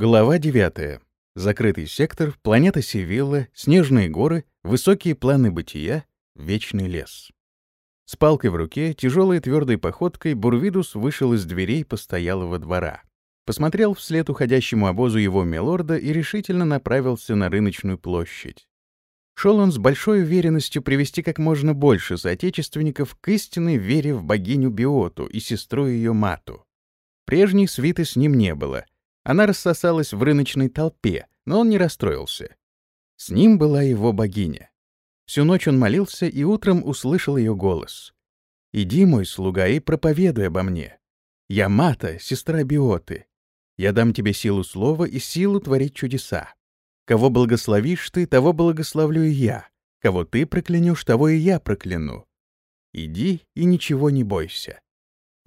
Глава 9. Закрытый сектор, планета Севилла, снежные горы, высокие планы бытия, вечный лес. С палкой в руке, тяжелой твердой походкой, Бурвидус вышел из дверей постоялого двора. Посмотрел вслед уходящему обозу его милорда и решительно направился на рыночную площадь. Шел он с большой уверенностью привести как можно больше соотечественников к истинной вере в богиню Биоту и сестру ее Мату. Прежней свиты с ним не было — она рассосалась в рыночной толпе, но он не расстроился. С ним была его богиня. Всю ночь он молился и утром услышал ее голос. «Иди, мой слуга, и проповедуй обо мне. Я Мата, сестра Биоты. Я дам тебе силу слова и силу творить чудеса. Кого благословишь ты, того благословлю и я. Кого ты проклянешь, того и я прокляну. Иди и ничего не бойся.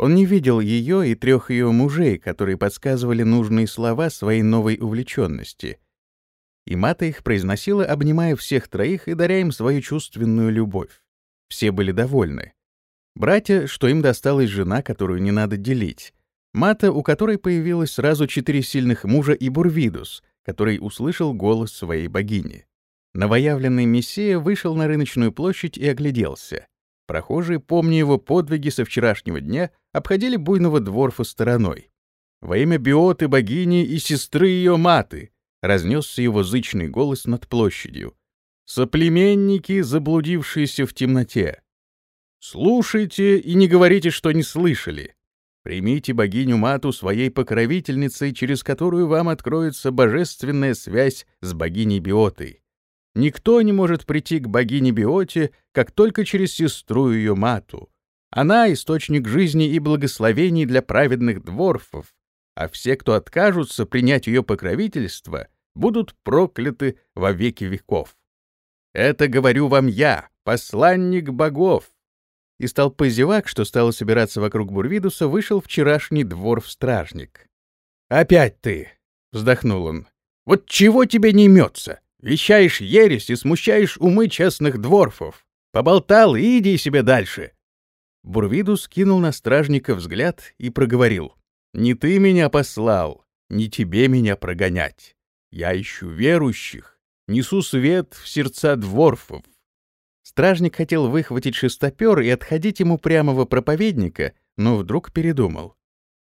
Он не видел ее и трех ее мужей, которые подсказывали нужные слова своей новой увлеченности. И мата их произносила, обнимая всех троих и даря им свою чувственную любовь. Все были довольны. Братья, что им досталась жена, которую не надо делить. Мата, у которой появилось сразу четыре сильных мужа, и Бурвидус, который услышал голос своей богини. Новоявленный мессия вышел на рыночную площадь и огляделся. Прохожие, помня его подвиги со вчерашнего дня, обходили буйного дворфа стороной. «Во имя биоты богини и сестры ее маты!» — разнесся его зычный голос над площадью. «Соплеменники, заблудившиеся в темноте! Слушайте и не говорите, что не слышали!» Примите богиню Мату своей покровительницей, через которую вам откроется божественная связь с богиней Биотой. Никто не может прийти к богине Биоте, как только через сестру ее Мату. Она — источник жизни и благословений для праведных дворфов, а все, кто откажутся принять ее покровительство, будут прокляты во веки веков. Это говорю вам я, посланник богов. Из толпы зевак, что стало собираться вокруг Бурвидуса, вышел вчерашний дворф-стражник. «Опять ты!» — вздохнул он. «Вот чего тебе не имется? Вещаешь ересь и смущаешь умы честных дворфов. Поболтал и иди себе дальше. Бурвидус кинул на стражника взгляд и проговорил. «Не ты меня послал, не тебе меня прогонять. Я ищу верующих, несу свет в сердца дворфов». Стражник хотел выхватить шестопер и отходить ему прямого проповедника, но вдруг передумал.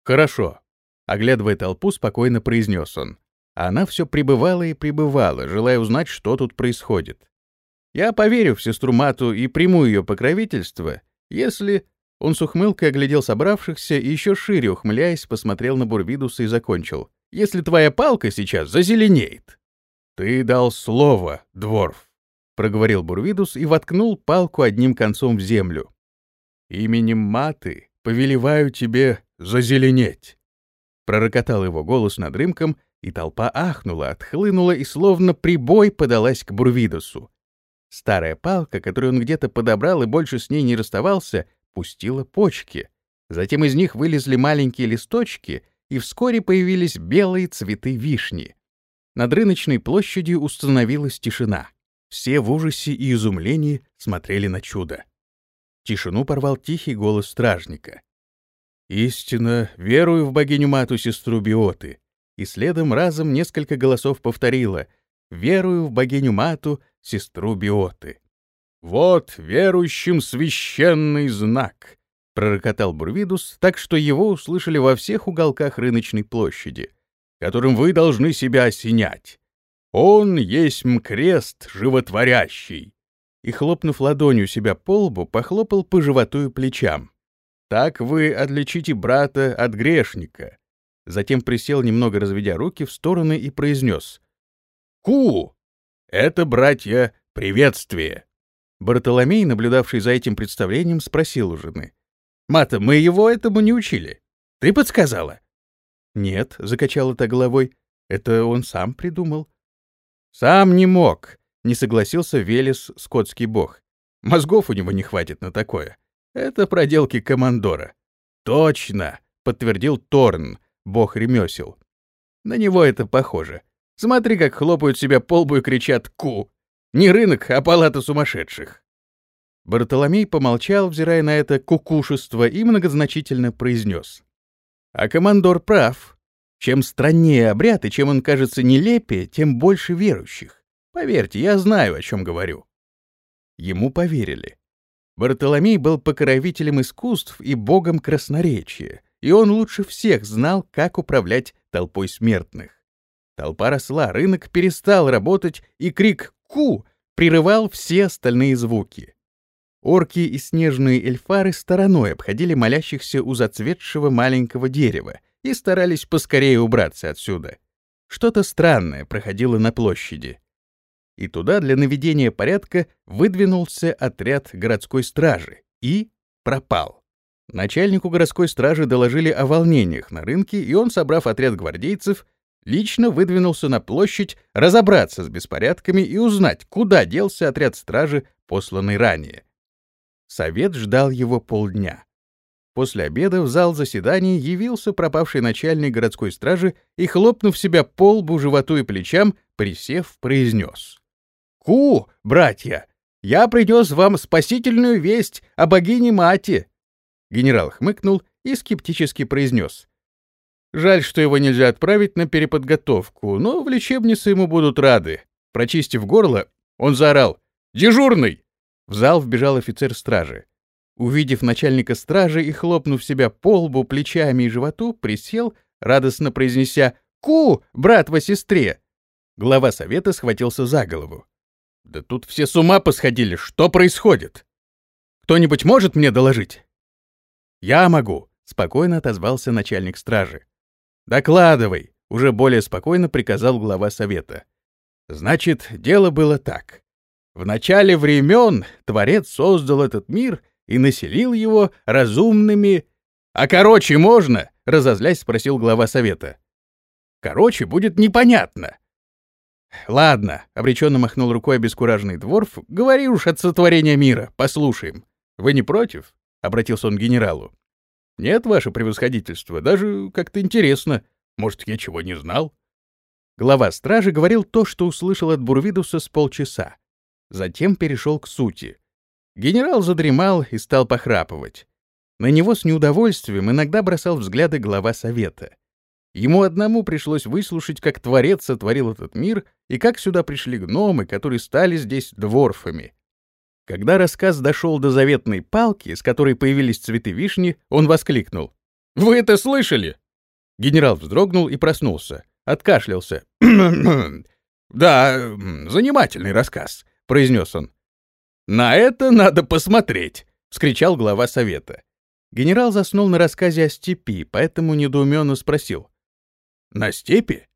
«Хорошо», — оглядывая толпу, спокойно произнес он. А она все пребывала и пребывала, желая узнать, что тут происходит. Я поверю в сестру Мату и приму ее покровительство, если... Он с ухмылкой оглядел собравшихся и еще шире ухмыляясь, посмотрел на Бурвидуса и закончил. «Если твоя палка сейчас зазеленеет!» «Ты дал слово, дворф!» — проговорил Бурвидус и воткнул палку одним концом в землю. «Именем Маты повелеваю тебе зазеленеть!» Пророкотал его голос над рымком, и толпа ахнула, отхлынула и словно прибой подалась к Бурвидусу. Старая палка, которую он где-то подобрал и больше с ней не расставался, пустила почки. Затем из них вылезли маленькие листочки, и вскоре появились белые цветы вишни. Над рыночной площадью установилась тишина. Все в ужасе и изумлении смотрели на чудо. Тишину порвал тихий голос стражника. «Истинно, верую в богиню-мату сестру Биоты, и следом разом несколько голосов повторило «Верую в богиню-мату, сестру Биоты». «Вот верующим священный знак!» — пророкотал Бурвидус, так что его услышали во всех уголках рыночной площади, которым вы должны себя осенять. «Он есть крест животворящий!» И, хлопнув ладонью себя по лбу, похлопал по животу и плечам. «Так вы отличите брата от грешника, затем присел, немного разведя руки в стороны и произнес. «Ку! Это, братья, приветствие!» Бартоломей, наблюдавший за этим представлением, спросил у жены. «Мата, мы его этому не учили. Ты подсказала?» «Нет», — закачала та головой, — «это он сам придумал». «Сам не мог», — не согласился Велес, скотский бог. «Мозгов у него не хватит на такое. Это проделки командора». «Точно», — подтвердил Торн, бог ремесел. На него это похоже. Смотри, как хлопают себя по лбу и кричат «Ку!» Не рынок, а палата сумасшедших. Бартоломей помолчал, взирая на это кукушество, и многозначительно произнес. А командор прав. Чем страннее обряд и чем он кажется нелепее, тем больше верующих. Поверьте, я знаю, о чем говорю. Ему поверили. Бартоломей был покровителем искусств и богом красноречия, и он лучше всех знал, как управлять толпой смертных. Толпа росла, рынок перестал работать, и крик «Ку!» прерывал все остальные звуки. Орки и снежные эльфары стороной обходили молящихся у зацветшего маленького дерева и старались поскорее убраться отсюда. Что-то странное проходило на площади. И туда для наведения порядка выдвинулся отряд городской стражи и пропал. Начальнику городской стражи доложили о волнениях на рынке, и он, собрав отряд гвардейцев, лично выдвинулся на площадь разобраться с беспорядками и узнать, куда делся отряд стражи, посланный ранее. Совет ждал его полдня. После обеда в зал заседаний явился пропавший начальник городской стражи и, хлопнув себя по лбу, животу и плечам, присев, произнес. «Ку, братья, я принес вам спасительную весть о богине Мати!» Генерал хмыкнул и скептически произнес. «Жаль, что его нельзя отправить на переподготовку, но в лечебнице ему будут рады». Прочистив горло, он заорал «Дежурный!» В зал вбежал офицер стражи. Увидев начальника стражи и хлопнув себя по лбу, плечами и животу, присел, радостно произнеся «Ку, брат во сестре!» Глава совета схватился за голову. «Да тут все с ума посходили! Что происходит? Кто-нибудь может мне доложить?» «Я могу», — спокойно отозвался начальник стражи. «Докладывай», — уже более спокойно приказал глава совета. «Значит, дело было так. В начале времен Творец создал этот мир и населил его разумными... «А короче можно?» — разозлясь спросил глава совета. «Короче, будет непонятно». «Ладно», — обреченно махнул рукой обескураженный дворф, — «говори уж от сотворения мира, послушаем. Вы не против?» — обратился он к генералу. «Нет, ваше превосходительство, даже как-то интересно. Может, я чего не знал?» Глава стражи говорил то, что услышал от Бурвидуса с полчаса. Затем перешел к сути. Генерал задремал и стал похрапывать. На него с неудовольствием иногда бросал взгляды глава совета. Ему одному пришлось выслушать, как Творец сотворил этот мир и как сюда пришли гномы, которые стали здесь дворфами. Когда рассказ дошел до заветной палки, с которой появились цветы вишни, он воскликнул. «Вы это слышали?» Генерал вздрогнул и проснулся. Откашлялся. «Да, занимательный рассказ произнес он. «На это надо посмотреть!» — вскричал глава совета. Генерал заснул на рассказе о степи, поэтому недоуменно спросил. «На степи?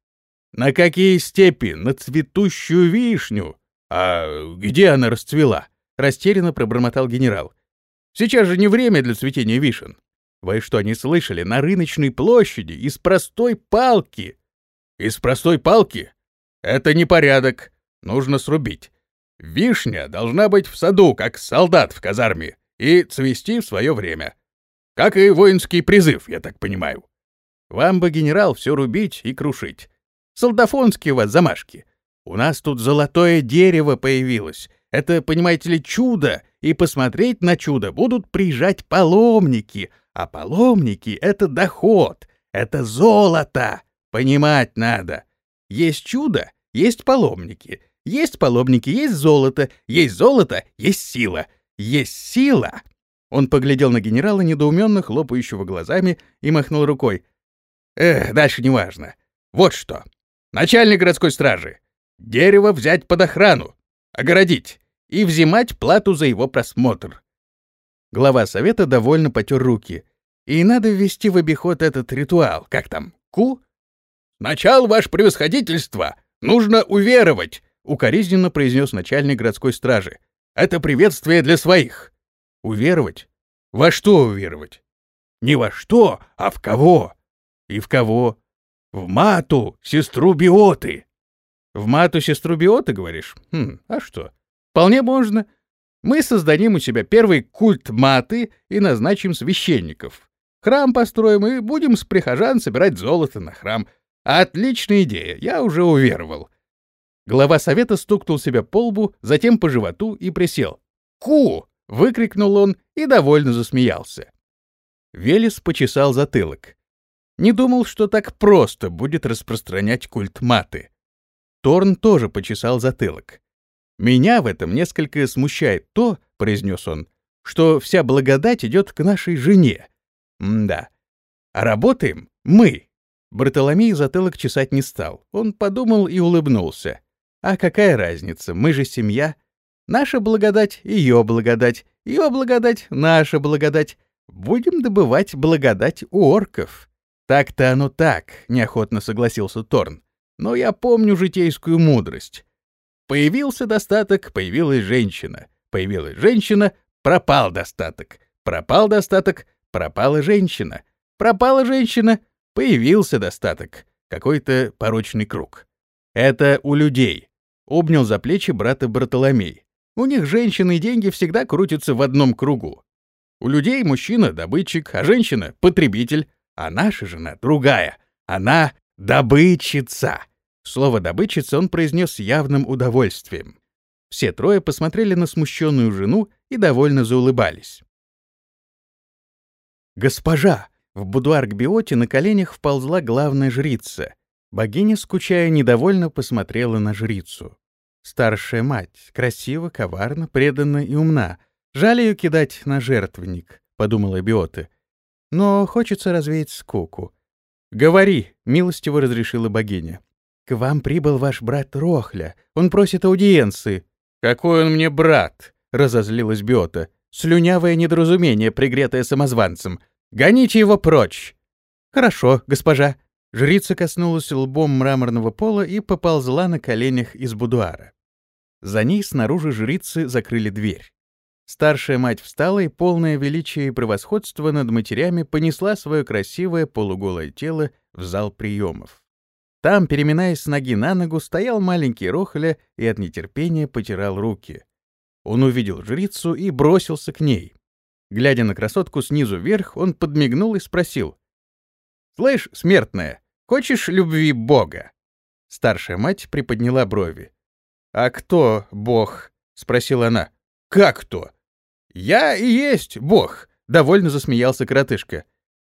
На какие степи? На цветущую вишню? А где она расцвела?» — растерянно пробормотал генерал. «Сейчас же не время для цветения вишен. Вы что, не слышали? На рыночной площади из простой палки!» «Из простой палки? Это непорядок. Нужно срубить. Вишня должна быть в саду, как солдат в казарме, и цвести в свое время. Как и воинский призыв, я так понимаю. Вам бы, генерал, все рубить и крушить. Солдафонские у вас замашки. У нас тут золотое дерево появилось. Это, понимаете ли, чудо, и посмотреть на чудо будут приезжать паломники, а паломники — это доход, это золото. Понимать надо. Есть чудо, есть паломники — есть паломники, есть золото, есть золото, есть сила. Есть сила!» Он поглядел на генерала, недоуменно хлопающего глазами, и махнул рукой. «Эх, дальше неважно. Вот что. Начальник городской стражи. Дерево взять под охрану, огородить и взимать плату за его просмотр». Глава совета довольно потер руки. «И надо ввести в обиход этот ритуал. Как там? Ку?» «Начал, ваше превосходительство! Нужно уверовать!» укоризненно произнес начальник городской стражи. Это приветствие для своих. Уверовать? Во что уверовать? Не во что, а в кого? И в кого? В мату, сестру Биоты. В мату, сестру Биоты, говоришь? Хм, а что? Вполне можно. Мы создадим у себя первый культ маты и назначим священников. Храм построим и будем с прихожан собирать золото на храм. Отличная идея, я уже уверовал. Глава совета стукнул себя по лбу, затем по животу и присел. «Ку!» — выкрикнул он и довольно засмеялся. Велес почесал затылок. Не думал, что так просто будет распространять культ маты. Торн тоже почесал затылок. «Меня в этом несколько смущает то, — произнес он, — что вся благодать идет к нашей жене. М да. А работаем мы». Бартоломей затылок чесать не стал. Он подумал и улыбнулся. «А какая разница? Мы же семья. Наша благодать — ее благодать, ее благодать — наша благодать. Будем добывать благодать у орков». «Так-то оно так», — неохотно согласился Торн. «Но я помню житейскую мудрость. Появился достаток, появилась женщина. Появилась женщина, пропал достаток. Пропал достаток, пропала женщина. Пропала женщина, появился достаток. Какой-то порочный круг. Это у людей. Обнял за плечи брата Бартоломей. У них женщины и деньги всегда крутятся в одном кругу. У людей мужчина — добытчик, а женщина — потребитель, а наша жена другая. Она — добытчица. Слово «добытчица» он произнес с явным удовольствием. Все трое посмотрели на смущенную жену и довольно заулыбались. «Госпожа!» В будуар к Биоте на коленях вползла главная жрица. Богиня, скучая, недовольно посмотрела на жрицу. Старшая мать, красиво, коварно, преданна и умна. Жаль ее кидать на жертвенник, — подумала Биота. Но хочется развеять скуку. «Говори», — милостиво разрешила богиня. «К вам прибыл ваш брат Рохля. Он просит аудиенции». «Какой он мне брат?» — разозлилась Биота. «Слюнявое недоразумение, пригретое самозванцем. Гоните его прочь!» «Хорошо, госпожа». Жрица коснулась лбом мраморного пола и поползла на коленях из будуара. За ней снаружи жрицы закрыли дверь. Старшая мать встала и, полное величие и превосходство над матерями, понесла свое красивое полуголое тело в зал приемов. Там, переминаясь с ноги на ногу, стоял маленький Рохля и от нетерпения потирал руки. Он увидел жрицу и бросился к ней. Глядя на красотку снизу вверх, он подмигнул и спросил. «Слышь, смертная, хочешь любви Бога?» Старшая мать приподняла брови. «А кто Бог?» — спросила она. «Как кто?» «Я и есть Бог!» — довольно засмеялся коротышка.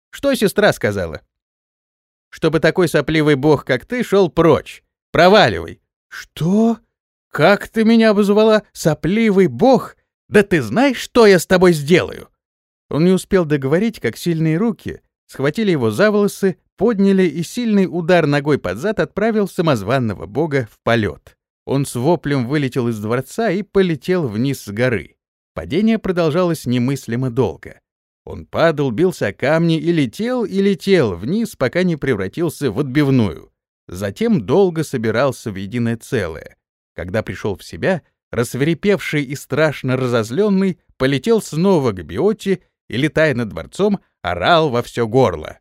«Что сестра сказала?» «Чтобы такой сопливый бог, как ты, шел прочь. Проваливай!» «Что? Как ты меня обозвала? Сопливый бог? Да ты знаешь, что я с тобой сделаю?» Он не успел договорить, как сильные руки схватили его за волосы, подняли и сильный удар ногой под зад отправил самозванного бога в полет. Он с воплем вылетел из дворца и полетел вниз с горы. Падение продолжалось немыслимо долго. Он падал, бился о камни и летел, и летел вниз, пока не превратился в отбивную. Затем долго собирался в единое целое. Когда пришел в себя, рассверепевший и страшно разозленный, полетел снова к Биоте и, летая над дворцом, орал во все горло.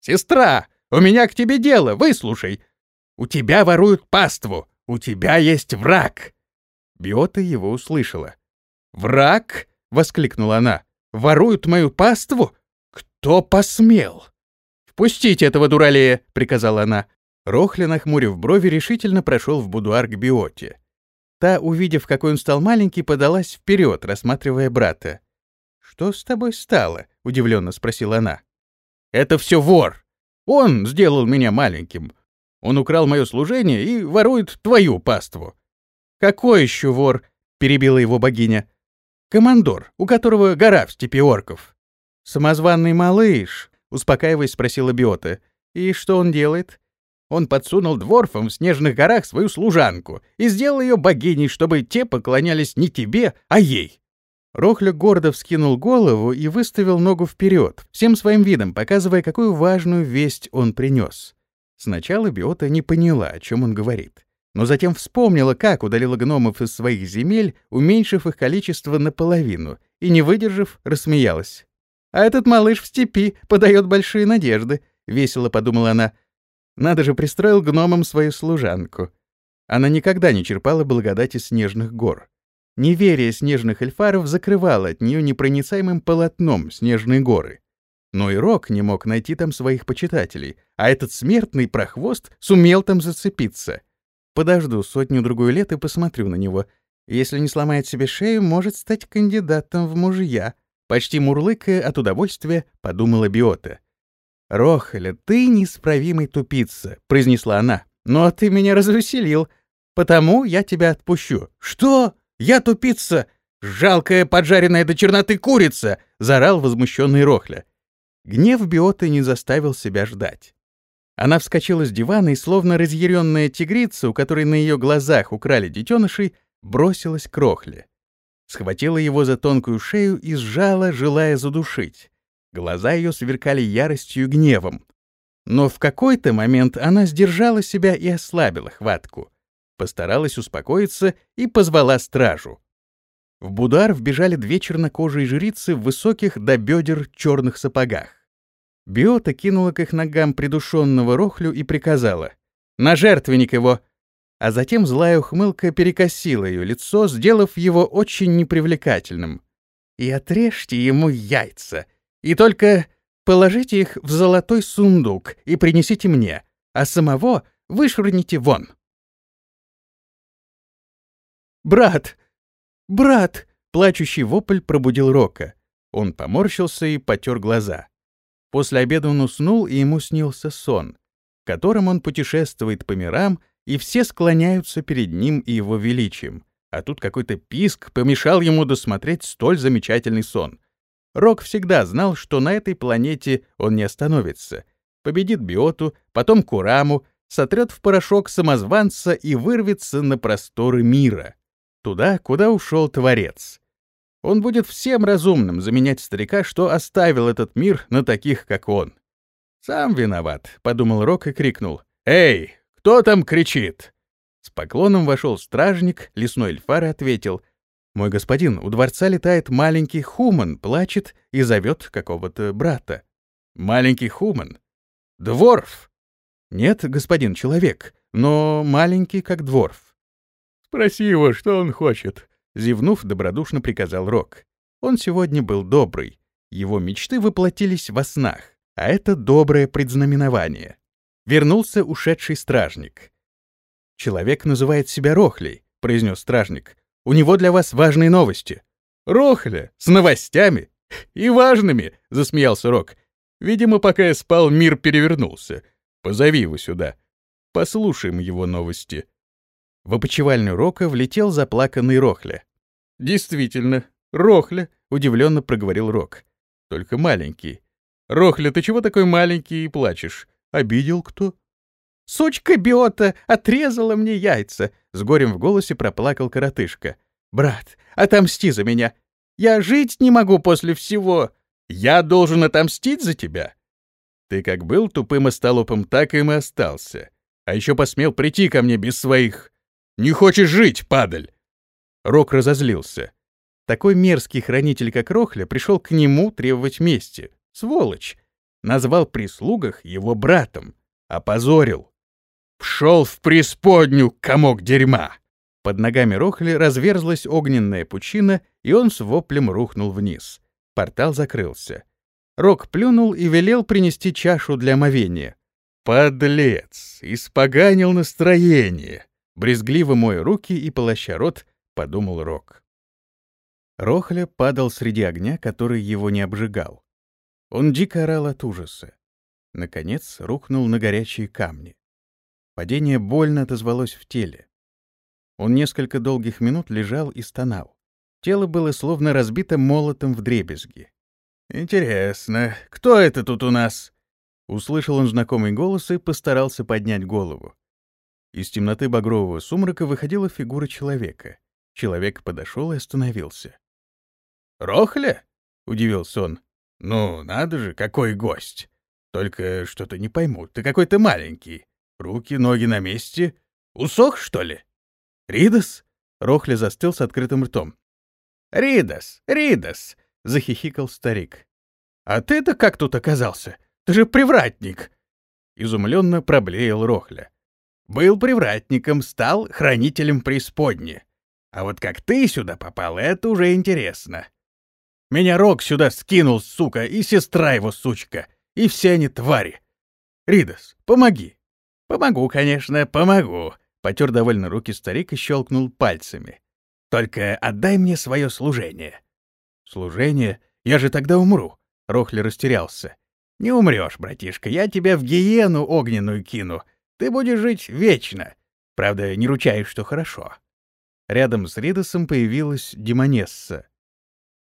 «Сестра, у меня к тебе дело, выслушай! У тебя воруют паству, у тебя есть враг!» Биота его услышала. «Враг?» — воскликнула она. «Воруют мою паству? Кто посмел?» «Впустите этого дуралея!» — приказала она. Рохля, нахмурив брови, решительно прошел в будуар к Биоте. Та, увидев, какой он стал маленький, подалась вперед, рассматривая брата. «Что с тобой стало?» — удивленно спросила она. «Это все вор! Он сделал меня маленьким. Он украл мое служение и ворует твою паству». «Какой еще вор?» — перебила его богиня. «Командор, у которого гора в степи орков». «Самозванный малыш», — успокаиваясь, спросила Биота. «И что он делает?» Он подсунул дворфам в снежных горах свою служанку и сделал ее богиней, чтобы те поклонялись не тебе, а ей. Рохля гордо вскинул голову и выставил ногу вперед, всем своим видом показывая, какую важную весть он принес. Сначала Биота не поняла, о чем он говорит, но затем вспомнила, как удалила гномов из своих земель, уменьшив их количество наполовину, и, не выдержав, рассмеялась. «А этот малыш в степи подает большие надежды», — весело подумала она, — надо же, пристроил гномам свою служанку. Она никогда не черпала благодати снежных гор. Неверие снежных эльфаров закрывало от нее непроницаемым полотном снежные горы. Но и Рок не мог найти там своих почитателей, а этот смертный прохвост сумел там зацепиться. Подожду сотню-другую лет и посмотрю на него. Если не сломает себе шею, может стать кандидатом в мужья. Почти мурлыкая от удовольствия, подумала Биота. «Рохля, ты неисправимый тупица», — произнесла она. «Но ты меня развеселил, потому я тебя отпущу». «Что? Я тупица? Жалкая поджаренная до черноты курица!» — заорал возмущенный Рохля. Гнев Биоты не заставил себя ждать. Она вскочила с дивана и, словно разъяренная тигрица, у которой на ее глазах украли детенышей, бросилась к Рохле. Схватила его за тонкую шею и сжала, желая задушить. Глаза ее сверкали яростью и гневом. Но в какой-то момент она сдержала себя и ослабила хватку. Постаралась успокоиться и позвала стражу. В будар вбежали две чернокожие жрицы в высоких до бедер черных сапогах. Биота кинула к их ногам придушенного рохлю и приказала «На жертвенник его!» А затем злая ухмылка перекосила ее лицо, сделав его очень непривлекательным. «И отрежьте ему яйца!» И только положите их в золотой сундук и принесите мне, а самого вышвырните вон. «Брат! Брат!» — плачущий вопль пробудил Рока. Он поморщился и потер глаза. После обеда он уснул, и ему снился сон, в котором он путешествует по мирам, и все склоняются перед ним и его величием. А тут какой-то писк помешал ему досмотреть столь замечательный сон — Рок всегда знал, что на этой планете он не остановится. Победит Биоту, потом Кураму, сотрет в порошок самозванца и вырвется на просторы мира. Туда, куда ушел Творец. Он будет всем разумным заменять старика, что оставил этот мир на таких, как он. «Сам виноват», — подумал Рок и крикнул. «Эй, кто там кричит?» С поклоном вошел стражник, лесной эльфар ответил. «Мой господин, у дворца летает маленький хуман, плачет и зовет какого-то брата». «Маленький хуман? Дворф?» «Нет, господин, человек, но маленький, как дворф». «Спроси его, что он хочет», — зевнув, добродушно приказал Рок. Он сегодня был добрый. Его мечты воплотились во снах, а это доброе предзнаменование. Вернулся ушедший стражник. «Человек называет себя Рохлей», — произнес стражник. У него для вас важные новости». «Рохля, с новостями? И важными!» — засмеялся Рок. «Видимо, пока я спал, мир перевернулся. Позови его сюда. Послушаем его новости». В опочивальню Рока влетел заплаканный Рохля. «Действительно, Рохля», — удивленно проговорил Рок. «Только маленький. Рохля, ты чего такой маленький и плачешь? Обидел кто?» Сучка биота отрезала мне яйца!» — с горем в голосе проплакал коротышка. «Брат, отомсти за меня! Я жить не могу после всего! Я должен отомстить за тебя!» Ты как был тупым остолопом, так им и остался. А еще посмел прийти ко мне без своих... Не хочешь жить, падаль!» Рок разозлился. Такой мерзкий хранитель, как Рохля, пришел к нему требовать мести. Сволочь! Назвал прислугах его братом. Опозорил. Пшел в преисподнюю, комок дерьма!» Под ногами Рохли разверзлась огненная пучина, и он с воплем рухнул вниз. Портал закрылся. Рок плюнул и велел принести чашу для омовения. «Подлец! Испоганил настроение!» Брезгливо мой руки и полоща рот, подумал Рок. Рохля падал среди огня, который его не обжигал. Он дико орал от ужаса. Наконец рухнул на горячие камни. Падение больно отозвалось в теле. Он несколько долгих минут лежал и стонал. Тело было словно разбито молотом в дребезги. «Интересно, кто это тут у нас?» Услышал он знакомый голос и постарался поднять голову. Из темноты багрового сумрака выходила фигура человека. Человек подошел и остановился. «Рохля?» — удивился он. «Ну, надо же, какой гость! Только что-то не пойму, ты какой-то маленький. Руки, ноги на месте. Усох, что ли? Ридас? Рохли застыл с открытым ртом. Ридас, Ридас, захихикал старик. А ты-то как тут оказался? Ты же привратник. Изумленно проблеял Рохля. Был привратником, стал хранителем преисподни. А вот как ты сюда попал, это уже интересно. Меня Рок сюда скинул, сука, и сестра его, сучка, и все они твари. Ридас, помоги. «Помогу, конечно, помогу», — потер довольно руки старик и щелкнул пальцами. «Только отдай мне свое служение». «Служение? Я же тогда умру», — Рохли растерялся. Не умрешь, братишка, я тебя в гиену огненную кину. Ты будешь жить вечно. Правда, не ручаюсь, что хорошо. Рядом с Ридосом появилась Демонесса.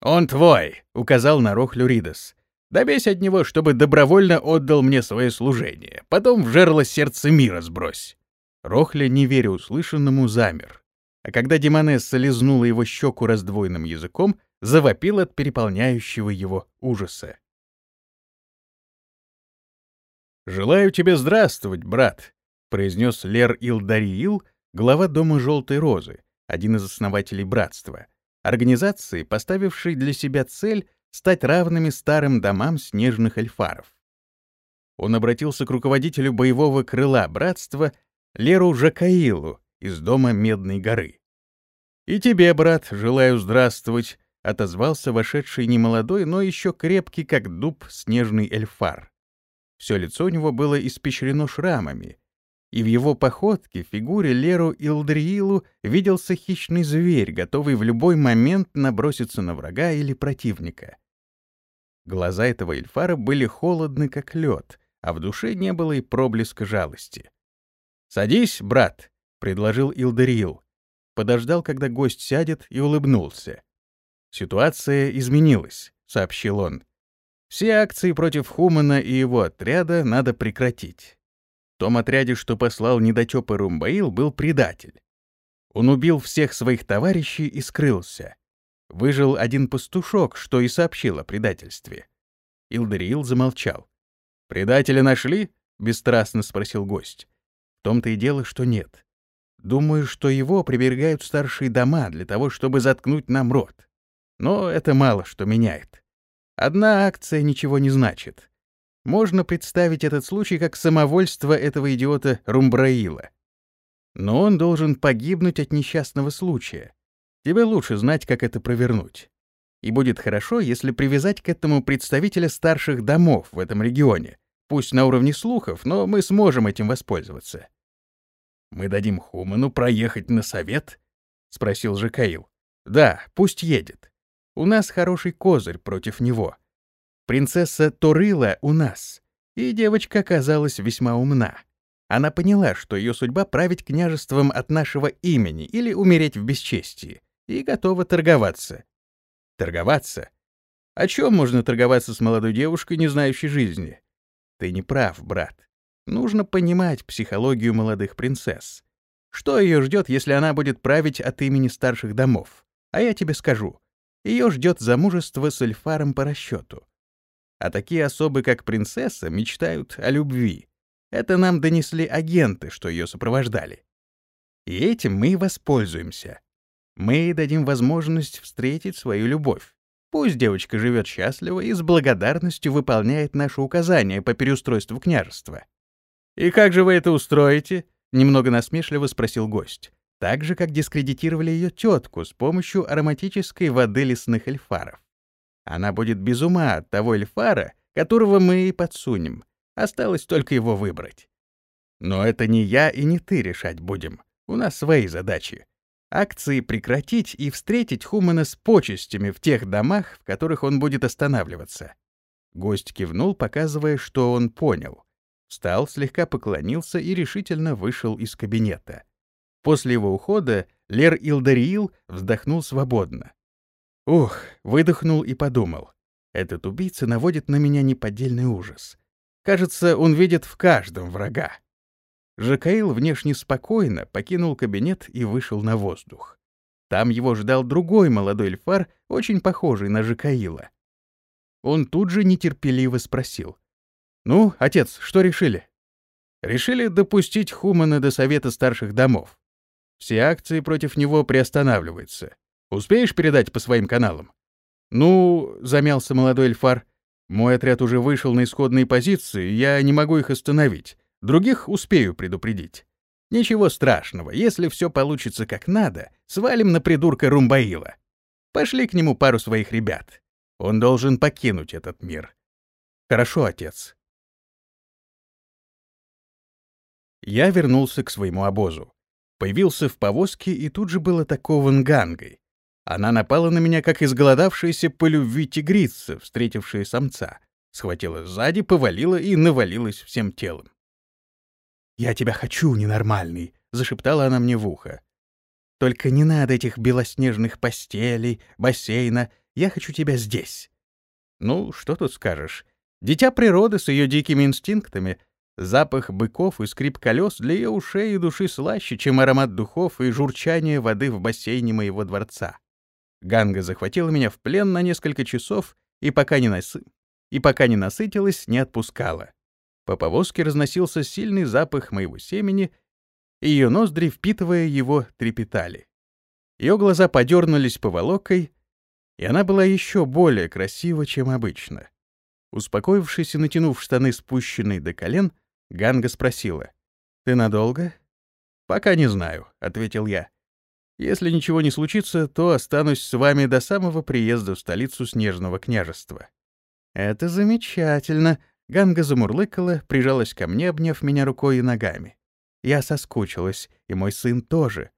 «Он твой», — указал на Рохлю Ридос. «Добейся от него, чтобы добровольно отдал мне свое служение. Потом в жерло сердца мира сбрось». Рохля, не веря услышанному, замер. А когда Демонесса лизнула его щеку раздвоенным языком, завопил от переполняющего его ужаса. «Желаю тебе здравствовать, брат», — произнес Лер Илдариил, глава Дома Желтой Розы, один из основателей братства, организации, поставившей для себя цель стать равными старым домам снежных эльфаров. Он обратился к руководителю боевого крыла братства Леру Жакаилу из дома Медной горы. «И тебе, брат, желаю здравствовать», — отозвался вошедший немолодой, но еще крепкий, как дуб, снежный эльфар. Все лицо у него было испещрено шрамами, и в его походке, фигуре Леру Илдриилу виделся хищный зверь, готовый в любой момент наброситься на врага или противника. Глаза этого эльфара были холодны, как лед, а в душе не было и проблеска жалости. «Садись, брат», — предложил Илдериил. Подождал, когда гость сядет, и улыбнулся. «Ситуация изменилась», — сообщил он. «Все акции против Хумана и его отряда надо прекратить. Том отряде, что послал недотёпа Румбаил, был предатель. Он убил всех своих товарищей и скрылся. Выжил один пастушок, что и сообщил о предательстве. Илдариил замолчал. «Предателя нашли?» — бесстрастно спросил гость. «В том-то и дело, что нет. Думаю, что его приберегают старшие дома для того, чтобы заткнуть нам рот. Но это мало что меняет. Одна акция ничего не значит. Можно представить этот случай как самовольство этого идиота Румбраила. Но он должен погибнуть от несчастного случая. Тебе лучше знать, как это провернуть. И будет хорошо, если привязать к этому представителя старших домов в этом регионе. Пусть на уровне слухов, но мы сможем этим воспользоваться. «Мы дадим Хуману проехать на совет?» — спросил Жакаил. «Да, пусть едет. У нас хороший козырь против него. Принцесса Торыла у нас, и девочка оказалась весьма умна. Она поняла, что ее судьба править княжеством от нашего имени или умереть в бесчестии, и готова торговаться. Торговаться? О чем можно торговаться с молодой девушкой, не знающей жизни? Ты не прав, брат. Нужно понимать психологию молодых принцесс. Что ее ждет, если она будет править от имени старших домов? А я тебе скажу. Ее ждет замужество с эльфаром по расчету. А такие особы, как принцесса, мечтают о любви. Это нам донесли агенты, что ее сопровождали. И этим мы и воспользуемся. Мы дадим возможность встретить свою любовь. Пусть девочка живет счастливо и с благодарностью выполняет наши указания по переустройству княжества. «И как же вы это устроите?» — немного насмешливо спросил гость. Так же, как дискредитировали ее тетку с помощью ароматической воды лесных эльфаров. Она будет без ума от того эльфара, которого мы и подсунем. Осталось только его выбрать. Но это не я и не ты решать будем. У нас свои задачи. Акции прекратить и встретить Хумана с почестями в тех домах, в которых он будет останавливаться. Гость кивнул, показывая, что он понял. Встал, слегка поклонился и решительно вышел из кабинета. После его ухода Лер Илдариил вздохнул свободно. Ух, выдохнул и подумал. Этот убийца наводит на меня неподдельный ужас. Кажется, он видит в каждом врага. Жакаил внешне спокойно покинул кабинет и вышел на воздух. Там его ждал другой молодой эльфар, очень похожий на Жакаила. Он тут же нетерпеливо спросил. «Ну, отец, что решили?» «Решили допустить Хумана до Совета Старших Домов. Все акции против него приостанавливаются. Успеешь передать по своим каналам? Ну, замялся молодой эльфар. Мой отряд уже вышел на исходные позиции, я не могу их остановить. Других успею предупредить. Ничего страшного, если все получится как надо, свалим на придурка Румбаила. Пошли к нему пару своих ребят. Он должен покинуть этот мир. Хорошо, отец. Я вернулся к своему обозу. Появился в повозке и тут же был атакован гангой. Она напала на меня, как изголодавшаяся по любви тигрица, встретившая самца. схватила сзади, повалила и навалилась всем телом. «Я тебя хочу, ненормальный», — зашептала она мне в ухо. «Только не надо этих белоснежных постелей, бассейна. Я хочу тебя здесь». Ну, что тут скажешь? Дитя природы с ее дикими инстинктами. Запах быков и скрип колес для ее ушей и души слаще, чем аромат духов и журчание воды в бассейне моего дворца. Ганга захватила меня в плен на несколько часов и пока не, насы... и пока не насытилась, не отпускала. По повозке разносился сильный запах моего семени, и ее ноздри, впитывая его, трепетали. Ее глаза подернулись поволокой, и она была еще более красива, чем обычно. Успокоившись и натянув штаны, спущенные до колен, Ганга спросила. «Ты надолго?» «Пока не знаю», — ответил я. «Если ничего не случится, то останусь с вами до самого приезда в столицу Снежного княжества». «Это замечательно», Ганга замурлыкала, прижалась ко мне, обняв меня рукой и ногами. Я соскучилась, и мой сын тоже.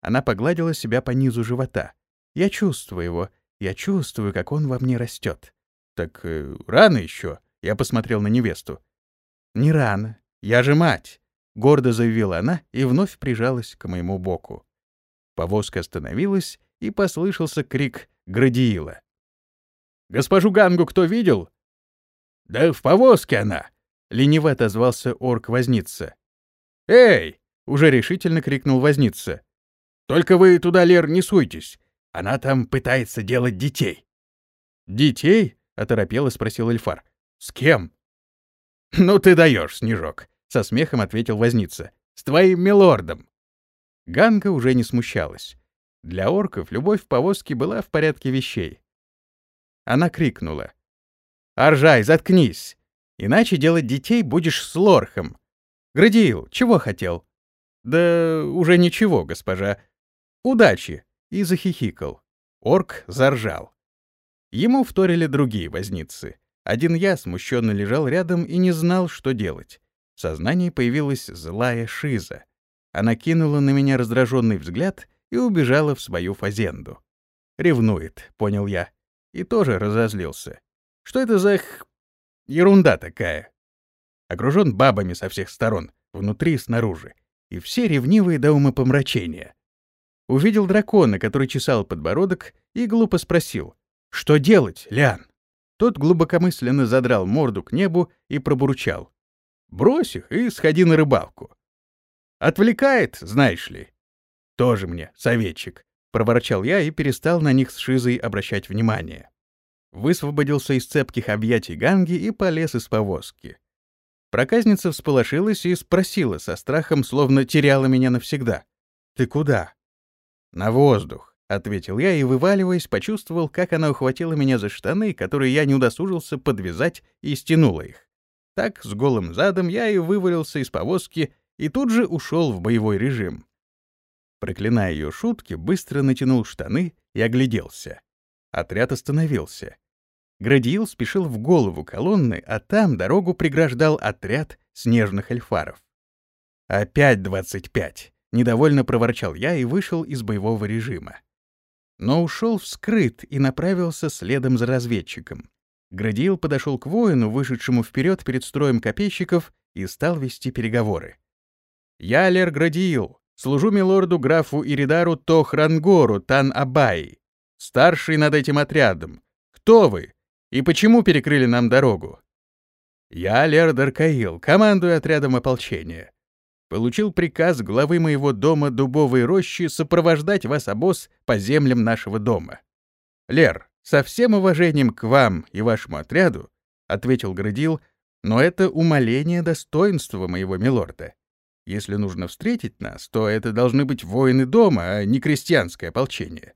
Она погладила себя по низу живота. Я чувствую его, я чувствую, как он во мне растет. Так э, рано еще. Я посмотрел на невесту. Не рано. Я же мать. Гордо заявила она и вновь прижалась к моему боку. Повозка остановилась, и послышался крик Градиила. «Госпожу Гангу кто видел? «Да в повозке она!» — лениво отозвался орк-возница. «Эй!» — уже решительно крикнул возница. «Только вы туда, Лер, не суйтесь. Она там пытается делать детей». «Детей?» — оторопело спросил Эльфар. «С кем?» «Ну ты даешь, Снежок», — со смехом ответил возница. «С твоим милордом». Ганга уже не смущалась. Для орков любовь в повозке была в порядке вещей. Она крикнула. Аржай, заткнись. Иначе делать детей будешь с лорхом. Градиил, чего хотел? Да уже ничего, госпожа. Удачи. И захихикал. Орк заржал. Ему вторили другие возницы. Один я смущенно лежал рядом и не знал, что делать. В сознании появилась злая шиза. Она кинула на меня раздраженный взгляд и убежала в свою фазенду. «Ревнует», — понял я. И тоже разозлился. Что это за х... ерунда такая? Окружен бабами со всех сторон, внутри и снаружи, и все ревнивые до умопомрачения. Увидел дракона, который чесал подбородок, и глупо спросил, «Что делать, Лян?» Тот глубокомысленно задрал морду к небу и пробурчал. «Брось их и сходи на рыбалку». «Отвлекает, знаешь ли». «Тоже мне, советчик», — проворчал я и перестал на них с Шизой обращать внимание высвободился из цепких объятий Ганги и полез из повозки. Проказница всполошилась и спросила со страхом, словно теряла меня навсегда. «Ты куда?» «На воздух», — ответил я и, вываливаясь, почувствовал, как она ухватила меня за штаны, которые я не удосужился подвязать, и стянула их. Так, с голым задом, я и вывалился из повозки и тут же ушел в боевой режим. Проклиная ее шутки, быстро натянул штаны и огляделся. Отряд остановился. Градиил спешил в голову колонны, а там дорогу преграждал отряд снежных эльфаров. «Опять двадцать пять!» — недовольно проворчал я и вышел из боевого режима. Но ушел вскрыт и направился следом за разведчиком. Градиил подошел к воину, вышедшему вперед перед строем копейщиков, и стал вести переговоры. «Я Лер Градиил, служу милорду графу Иридару Тохрангору Тан-Абай, старший над этим отрядом. Кто вы? И почему перекрыли нам дорогу? Я Лер Даркаил, командую отрядом ополчения. Получил приказ главы моего дома Дубовой рощи сопровождать вас обоз по землям нашего дома. Лер, со всем уважением к вам и вашему отряду, ответил Градил, но это умаление достоинства моего милорда. Если нужно встретить нас, то это должны быть воины дома, а не крестьянское ополчение.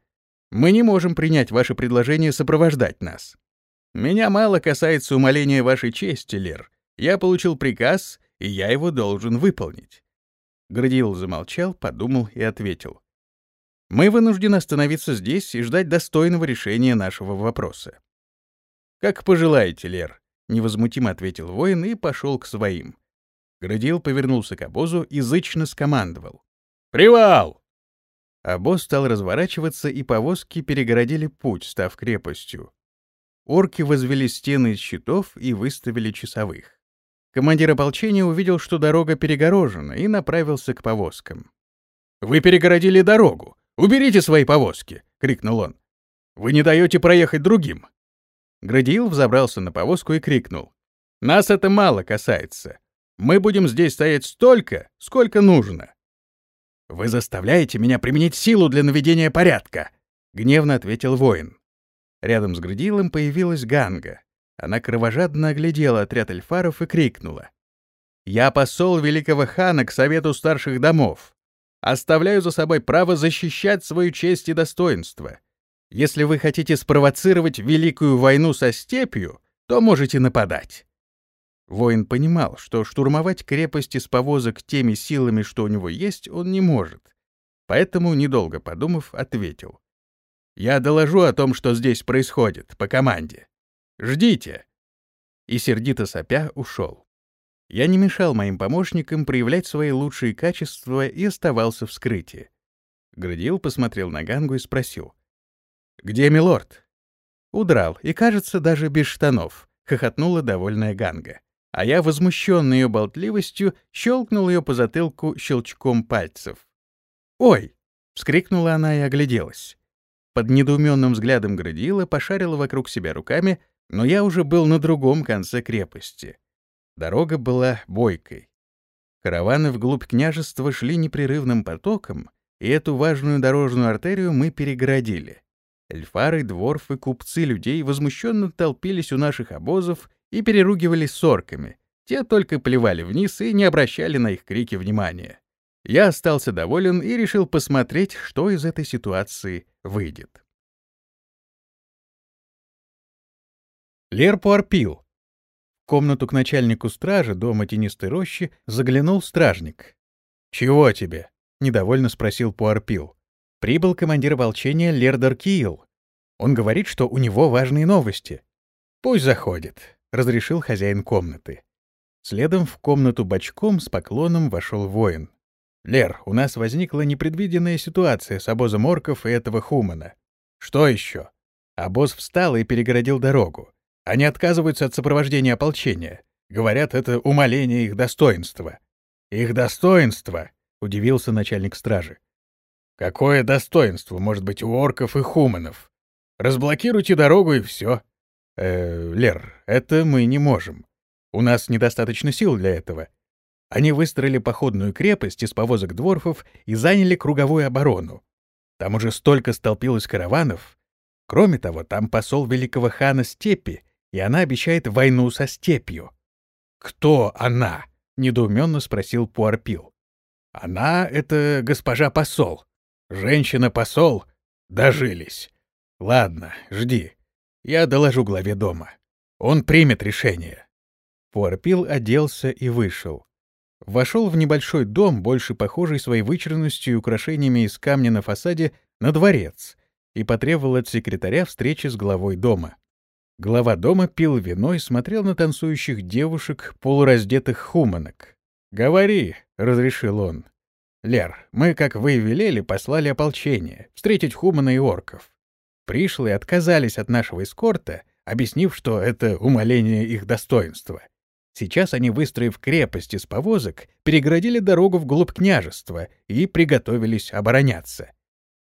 Мы не можем принять ваше предложение сопровождать нас. Меня мало касается умоления вашей чести, Лер. Я получил приказ, и я его должен выполнить. Градиил замолчал, подумал и ответил. Мы вынуждены остановиться здесь и ждать достойного решения нашего вопроса. Как пожелаете, Лер, невозмутимо ответил воин и пошел к своим. Градиил повернулся к обозу и зычно скомандовал. «Привал!» Босс стал разворачиваться, и повозки перегородили путь, став крепостью. орки возвели стены из щитов и выставили часовых. Командир ополчения увидел, что дорога перегорожена, и направился к повозкам. «Вы перегородили дорогу! Уберите свои повозки!» — крикнул он. «Вы не даете проехать другим!» Градиил взобрался на повозку и крикнул. «Нас это мало касается. Мы будем здесь стоять столько, сколько нужно». «Вы заставляете меня применить силу для наведения порядка!» — гневно ответил воин. Рядом с Градиилом появилась Ганга. Она кровожадно оглядела отряд эльфаров и крикнула. «Я посол великого хана к совету старших домов. Оставляю за собой право защищать свою честь и достоинство. Если вы хотите спровоцировать великую войну со степью, то можете нападать». Воин понимал, что штурмовать крепости с повозок теми силами, что у него есть, он не может. Поэтому, недолго подумав, ответил. «Я доложу о том, что здесь происходит, по команде. Ждите!» И сердито сопя ушел. Я не мешал моим помощникам проявлять свои лучшие качества и оставался в скрытии. Градил посмотрел на Гангу и спросил. «Где милорд?» Удрал, и, кажется, даже без штанов, — хохотнула довольная Ганга. А я, возмущенный ее болтливостью, щелкнул ее по затылку щелчком пальцев. «Ой!» — вскрикнула она и огляделась. Под недоуменным взглядом Градила пошарила вокруг себя руками, но я уже был на другом конце крепости. Дорога была бойкой. Караваны вглубь княжества шли непрерывным потоком, и эту важную дорожную артерию мы перегородили. Эльфары, дворфы, купцы людей возмущенно толпились у наших обозов и переругивались с орками. Те только плевали вниз и не обращали на их крики внимания. Я остался доволен и решил посмотреть, что из этой ситуации выйдет. Лер Пуарпил. В комнату к начальнику стражи дома тенистой рощи заглянул стражник. «Чего тебе?» — недовольно спросил Пуарпил. Прибыл командир ополчения Лердер Киил. Он говорит, что у него важные новости. «Пусть заходит», — разрешил хозяин комнаты. Следом в комнату бочком с поклоном вошел воин. «Лер, у нас возникла непредвиденная ситуация с обозом орков и этого хумана. Что еще?» Обоз встал и перегородил дорогу. Они отказываются от сопровождения ополчения. Говорят, это умаление их достоинства. Их достоинство? удивился начальник стражи. Какое достоинство может быть у орков и хуманов? Разблокируйте дорогу и все. Э, Лер, это мы не можем. У нас недостаточно сил для этого. Они выстроили походную крепость из повозок дворфов и заняли круговую оборону. Там уже столько столпилось караванов. Кроме того, там посол великого хана Степи и она обещает войну со степью. «Кто она?» — недоуменно спросил Пуарпил. «Она — это госпожа посол. Женщина-посол. Дожились. Ладно, жди. Я доложу главе дома. Он примет решение». Пуарпил оделся и вышел. Вошел в небольшой дом, больше похожий своей вычурностью и украшениями из камня на фасаде, на дворец, и потребовал от секретаря встречи с главой дома. Глава дома пил вино и смотрел на танцующих девушек, полураздетых хуманок. «Говори», — разрешил он. «Лер, мы, как вы велели, послали ополчение, встретить хумана и орков. Пришлые отказались от нашего эскорта, объяснив, что это умаление их достоинства. Сейчас они, выстроив крепость из повозок, переградили дорогу вглубь княжества и приготовились обороняться.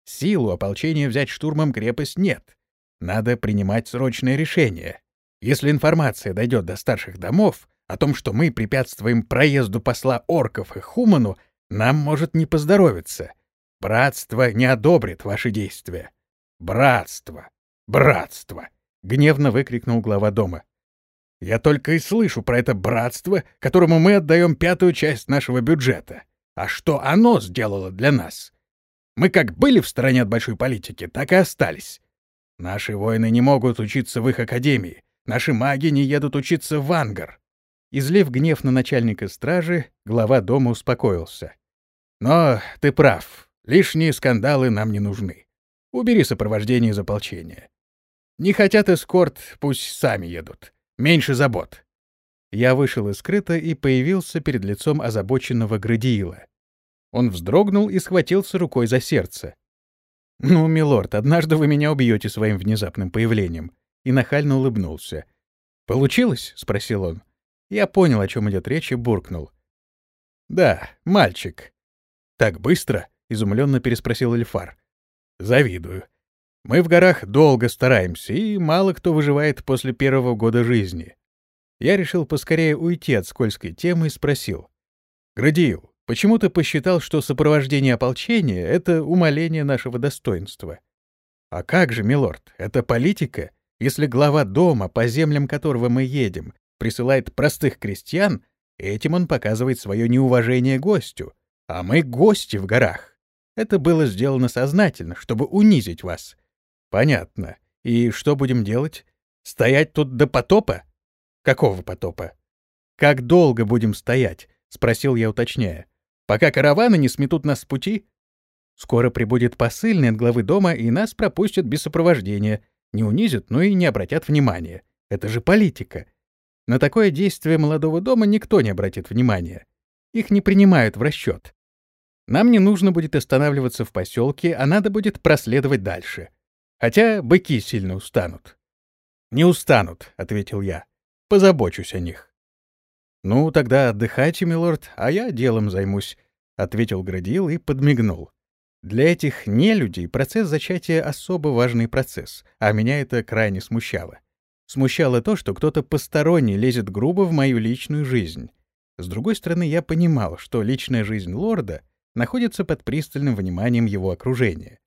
Силу ополчения взять штурмом крепость нет. Надо принимать срочное решение. Если информация дойдет до старших домов о том, что мы препятствуем проезду посла орков и хуману, нам может не поздоровиться. Братство не одобрит ваши действия. Братство! Братство! Гневно выкрикнул глава дома. Я только и слышу про это братство, которому мы отдаем пятую часть нашего бюджета. А что оно сделало для нас? Мы как были в стороне от большой политики, так и остались. Наши воины не могут учиться в их академии. Наши маги не едут учиться в Ангар. Излив гнев на начальника стражи, глава дома успокоился. Но ты прав. Лишние скандалы нам не нужны. Убери сопровождение из ополчения. Не хотят эскорт, пусть сами едут. Меньше забот. Я вышел из скрыта и появился перед лицом озабоченного Градиила. Он вздрогнул и схватился рукой за сердце. «Ну, милорд, однажды вы меня убьете своим внезапным появлением. и нахально улыбнулся. «Получилось?» — спросил он. Я понял, о чем идет речь, и буркнул. «Да, мальчик». «Так быстро?» — изумленно переспросил Эльфар. «Завидую. Мы в горах долго стараемся, и мало кто выживает после первого года жизни. Я решил поскорее уйти от скользкой темы и спросил. «Градиил, почему ты посчитал, что сопровождение ополчения — это умаление нашего достоинства?» «А как же, милорд, это политика? Если глава дома, по землям которого мы едем, присылает простых крестьян, этим он показывает свое неуважение гостю, а мы гости в горах. Это было сделано сознательно, чтобы унизить вас. Понятно. И что будем делать? Стоять тут до потопа? Какого потопа? Как долго будем стоять? Спросил я, уточняя. Пока караваны не сметут нас с пути? Скоро прибудет посыльный от главы дома, и нас пропустят без сопровождения. Не унизят, но и не обратят внимания. Это же политика. На такое действие молодого дома никто не обратит внимания. Их не принимают в расчет. Нам не нужно будет останавливаться в поселке, а надо будет проследовать дальше. Хотя быки сильно устанут. «Не устанут», — ответил я. «Позабочусь о них». «Ну, тогда отдыхайте, милорд, а я делом займусь», — ответил Градил и подмигнул. Для этих нелюдей процесс зачатия особо важный процесс, а меня это крайне смущало. Смущало то, что кто-то посторонний лезет грубо в мою личную жизнь. С другой стороны, я понимал, что личная жизнь лорда находится под пристальным вниманием его окружения.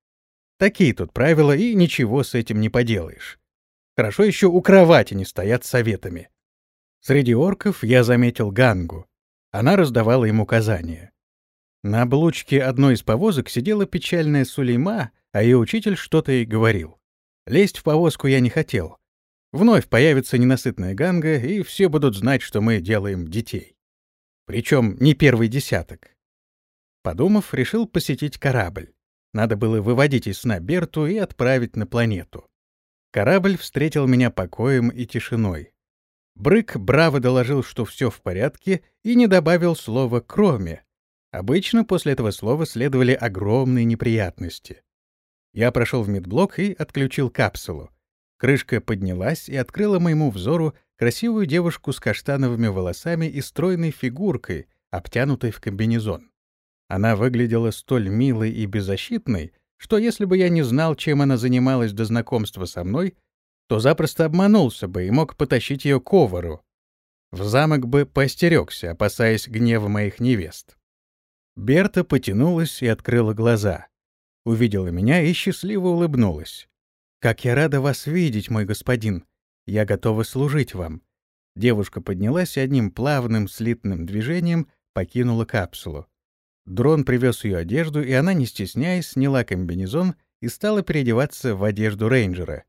Такие тут правила, и ничего с этим не поделаешь. Хорошо еще у кровати не стоят советами. Среди орков я заметил Гангу. Она раздавала им указания. На облучке одной из повозок сидела печальная Сулейма, а ее учитель что-то ей говорил. Лезть в повозку я не хотел. Вновь появится ненасытная ганга, и все будут знать, что мы делаем детей. Причем не первый десяток. Подумав, решил посетить корабль. Надо было выводить из сна Берту и отправить на планету. Корабль встретил меня покоем и тишиной. Брык браво доложил, что все в порядке, и не добавил слова «кроме», Обычно после этого слова следовали огромные неприятности. Я прошел в медблок и отключил капсулу. Крышка поднялась и открыла моему взору красивую девушку с каштановыми волосами и стройной фигуркой, обтянутой в комбинезон. Она выглядела столь милой и беззащитной, что если бы я не знал, чем она занималась до знакомства со мной, то запросто обманулся бы и мог потащить ее к овару. В замок бы постерегся, опасаясь гнева моих невест. Берта потянулась и открыла глаза. Увидела меня и счастливо улыбнулась. «Как я рада вас видеть, мой господин! Я готова служить вам!» Девушка поднялась и одним плавным слитным движением покинула капсулу. Дрон привез ее одежду, и она, не стесняясь, сняла комбинезон и стала переодеваться в одежду рейнджера.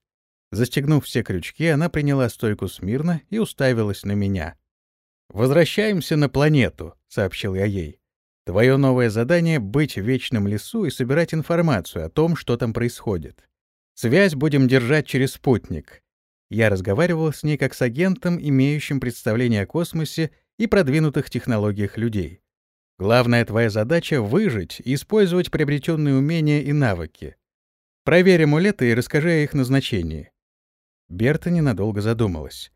Застегнув все крючки, она приняла стойку смирно и уставилась на меня. «Возвращаемся на планету», — сообщил я ей. Твое новое задание — быть в вечном лесу и собирать информацию о том, что там происходит. Связь будем держать через спутник. Я разговаривал с ней как с агентом, имеющим представление о космосе и продвинутых технологиях людей. Главная твоя задача — выжить и использовать приобретенные умения и навыки. Проверь амулеты и расскажи о их назначении. Берта ненадолго задумалась.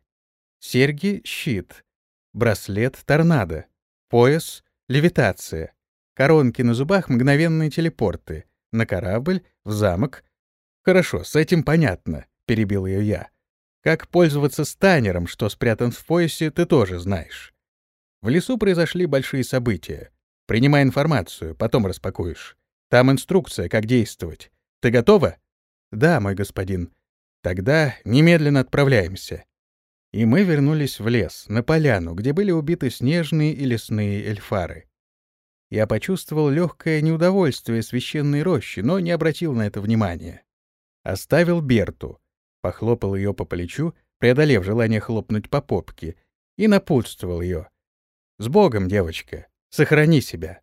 Серьги — щит, браслет — торнадо, пояс Левитация. Коронки на зубах — мгновенные телепорты. На корабль, в замок. Хорошо, с этим понятно, — перебил ее я. Как пользоваться станером, что спрятан в поясе, ты тоже знаешь. В лесу произошли большие события. Принимай информацию, потом распакуешь. Там инструкция, как действовать. Ты готова? Да, мой господин. Тогда немедленно отправляемся. И мы вернулись в лес, на поляну, где были убиты снежные и лесные эльфары. Я почувствовал легкое неудовольствие священной рощи, но не обратил на это внимания. Оставил Берту, похлопал ее по плечу, преодолев желание хлопнуть по попке, и напутствовал ее. «С Богом, девочка! Сохрани себя!»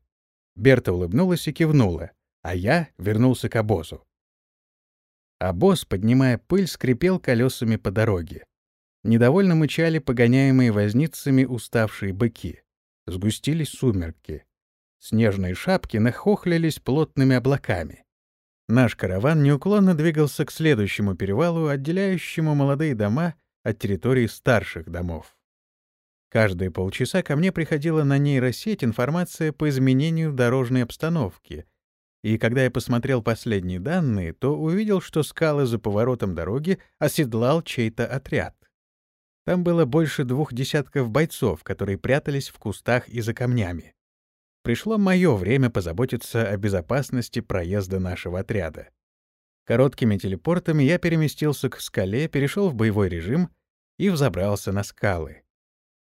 Берта улыбнулась и кивнула, а я вернулся к обозу. Обоз, поднимая пыль, скрипел колесами по дороге. Недовольно мычали погоняемые возницами уставшие быки. Сгустились сумерки. Снежные шапки нахохлились плотными облаками. Наш караван неуклонно двигался к следующему перевалу, отделяющему молодые дома от территории старших домов. Каждые полчаса ко мне приходила на нейросеть информация по изменению дорожной обстановки, и когда я посмотрел последние данные, то увидел, что скалы за поворотом дороги оседлал чей-то отряд. Там было больше двух десятков бойцов, которые прятались в кустах и за камнями. Пришло мое время позаботиться о безопасности проезда нашего отряда. Короткими телепортами я переместился к скале, перешел в боевой режим и взобрался на скалы.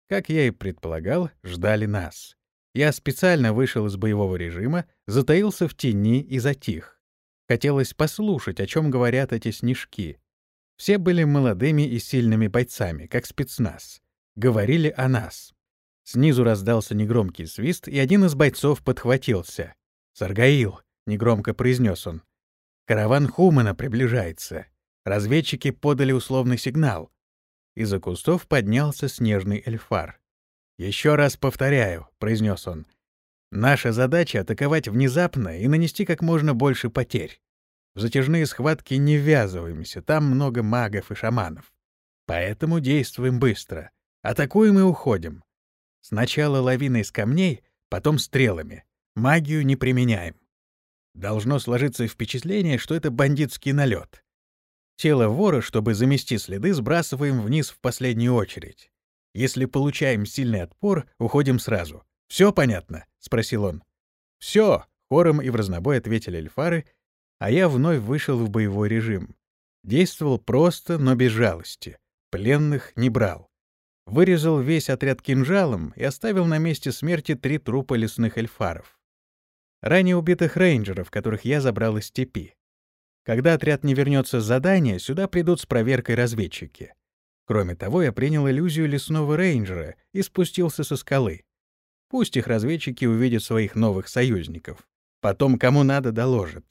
Как я и предполагал, ждали нас. Я специально вышел из боевого режима, затаился в тени и затих. Хотелось послушать, о чем говорят эти снежки. Все были молодыми и сильными бойцами, как спецназ. Говорили о нас. Снизу раздался негромкий свист, и один из бойцов подхватился. «Саргаил», — негромко произнес он. «Караван Хумана приближается. Разведчики подали условный сигнал». Из-за кустов поднялся снежный эльфар. «Еще раз повторяю», — произнес он. «Наша задача — атаковать внезапно и нанести как можно больше потерь. В затяжные схватки не ввязываемся, там много магов и шаманов. Поэтому действуем быстро. Атакуем и уходим. Сначала лавиной из камней, потом стрелами. Магию не применяем. Должно сложиться впечатление, что это бандитский налет. Тело вора, чтобы замести следы, сбрасываем вниз в последнюю очередь. Если получаем сильный отпор, уходим сразу. Все понятно? спросил он. Все, хором и в разнобой ответили эльфары, а я вновь вышел в боевой режим. Действовал просто, но без жалости. Пленных не брал. Вырезал весь отряд кинжалом и оставил на месте смерти три трупа лесных эльфаров. Ранее убитых рейнджеров, которых я забрал из степи. Когда отряд не вернется с задания, сюда придут с проверкой разведчики. Кроме того, я принял иллюзию лесного рейнджера и спустился со скалы. Пусть их разведчики увидят своих новых союзников. Потом, кому надо, доложат.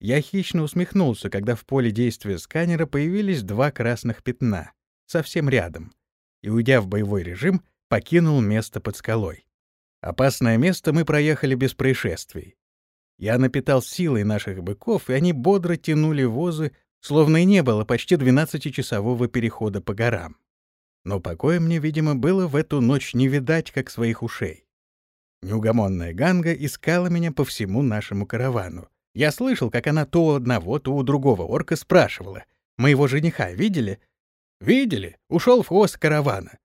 Я хищно усмехнулся, когда в поле действия сканера появились два красных пятна, совсем рядом, и, уйдя в боевой режим, покинул место под скалой. Опасное место мы проехали без происшествий. Я напитал силой наших быков, и они бодро тянули возы словно и не было почти 12-часового перехода по горам. Но покоя мне, видимо, было в эту ночь не видать, как своих ушей. Неугомонная Ганга искала меня по всему нашему каравану. Я слышал, как она то у одного, то у другого орка спрашивала. «Моего жениха видели?» «Видели. Ушел в хвост каравана».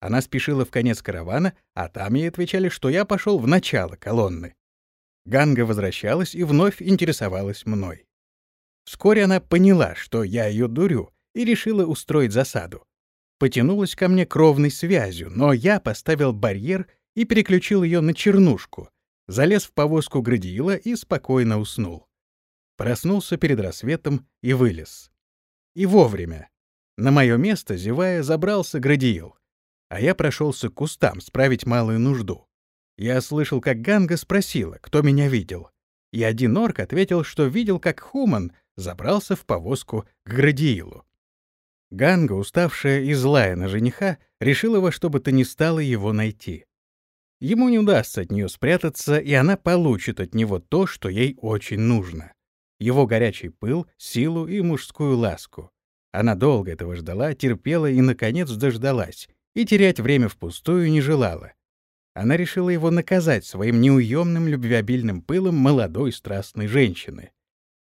Она спешила в конец каравана, а там ей отвечали, что я пошел в начало колонны. Ганга возвращалась и вновь интересовалась мной. Вскоре она поняла, что я ее дурю, и решила устроить засаду. Потянулась ко мне кровной связью, но я поставил барьер и переключил ее на чернушку, залез в повозку Градиила и спокойно уснул. Проснулся перед рассветом и вылез. И вовремя. На мое место, зевая, забрался Градиил, а я прошелся к кустам справить малую нужду. Я слышал, как Ганга спросила, кто меня видел. И один орк ответил, что видел, как Хуман забрался в повозку к Градиилу. Ганга, уставшая и злая на жениха, решила во что бы то ни стало его найти. Ему не удастся от нее спрятаться, и она получит от него то, что ей очень нужно. Его горячий пыл, силу и мужскую ласку. Она долго этого ждала, терпела и, наконец, дождалась, и терять время впустую не желала. Она решила его наказать своим неуемным любвеобильным пылом молодой страстной женщины.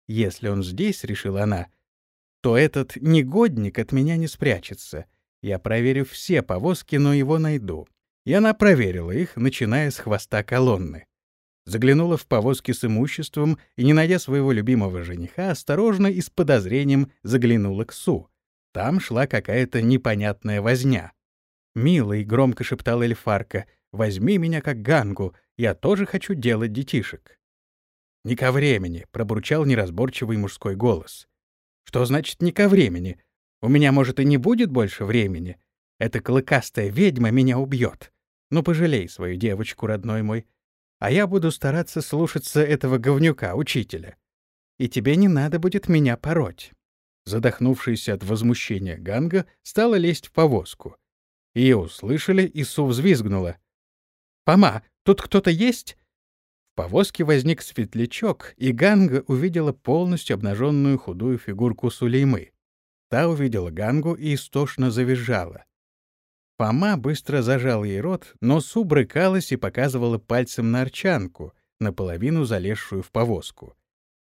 Если он здесь, — решила она, — то этот негодник от меня не спрячется. Я проверю все повозки, но его найду. И она проверила их, начиная с хвоста колонны. Заглянула в повозки с имуществом и, не найдя своего любимого жениха, осторожно и с подозрением заглянула к Су. Там шла какая-то непонятная возня. «Милый», — громко шептала Эльфарка, — «возьми меня как гангу, я тоже хочу делать детишек». «Не ко времени», — пробурчал неразборчивый мужской голос. «Что значит «не ко времени»? У меня, может, и не будет больше времени. Эта клыкастая ведьма меня убьет. Ну, пожалей свою девочку, родной мой. А я буду стараться слушаться этого говнюка, учителя. И тебе не надо будет меня пороть». Задохнувшаяся от возмущения Ганга стала лезть в повозку. Ее услышали, и Су взвизгнула. «Пома, тут кто-то есть?» повозке возник светлячок, и Ганга увидела полностью обнаженную худую фигурку Сулеймы. Та увидела Гангу и истошно завизжала. Фома быстро зажал ей рот, но Су брыкалась и показывала пальцем на арчанку, наполовину залезшую в повозку.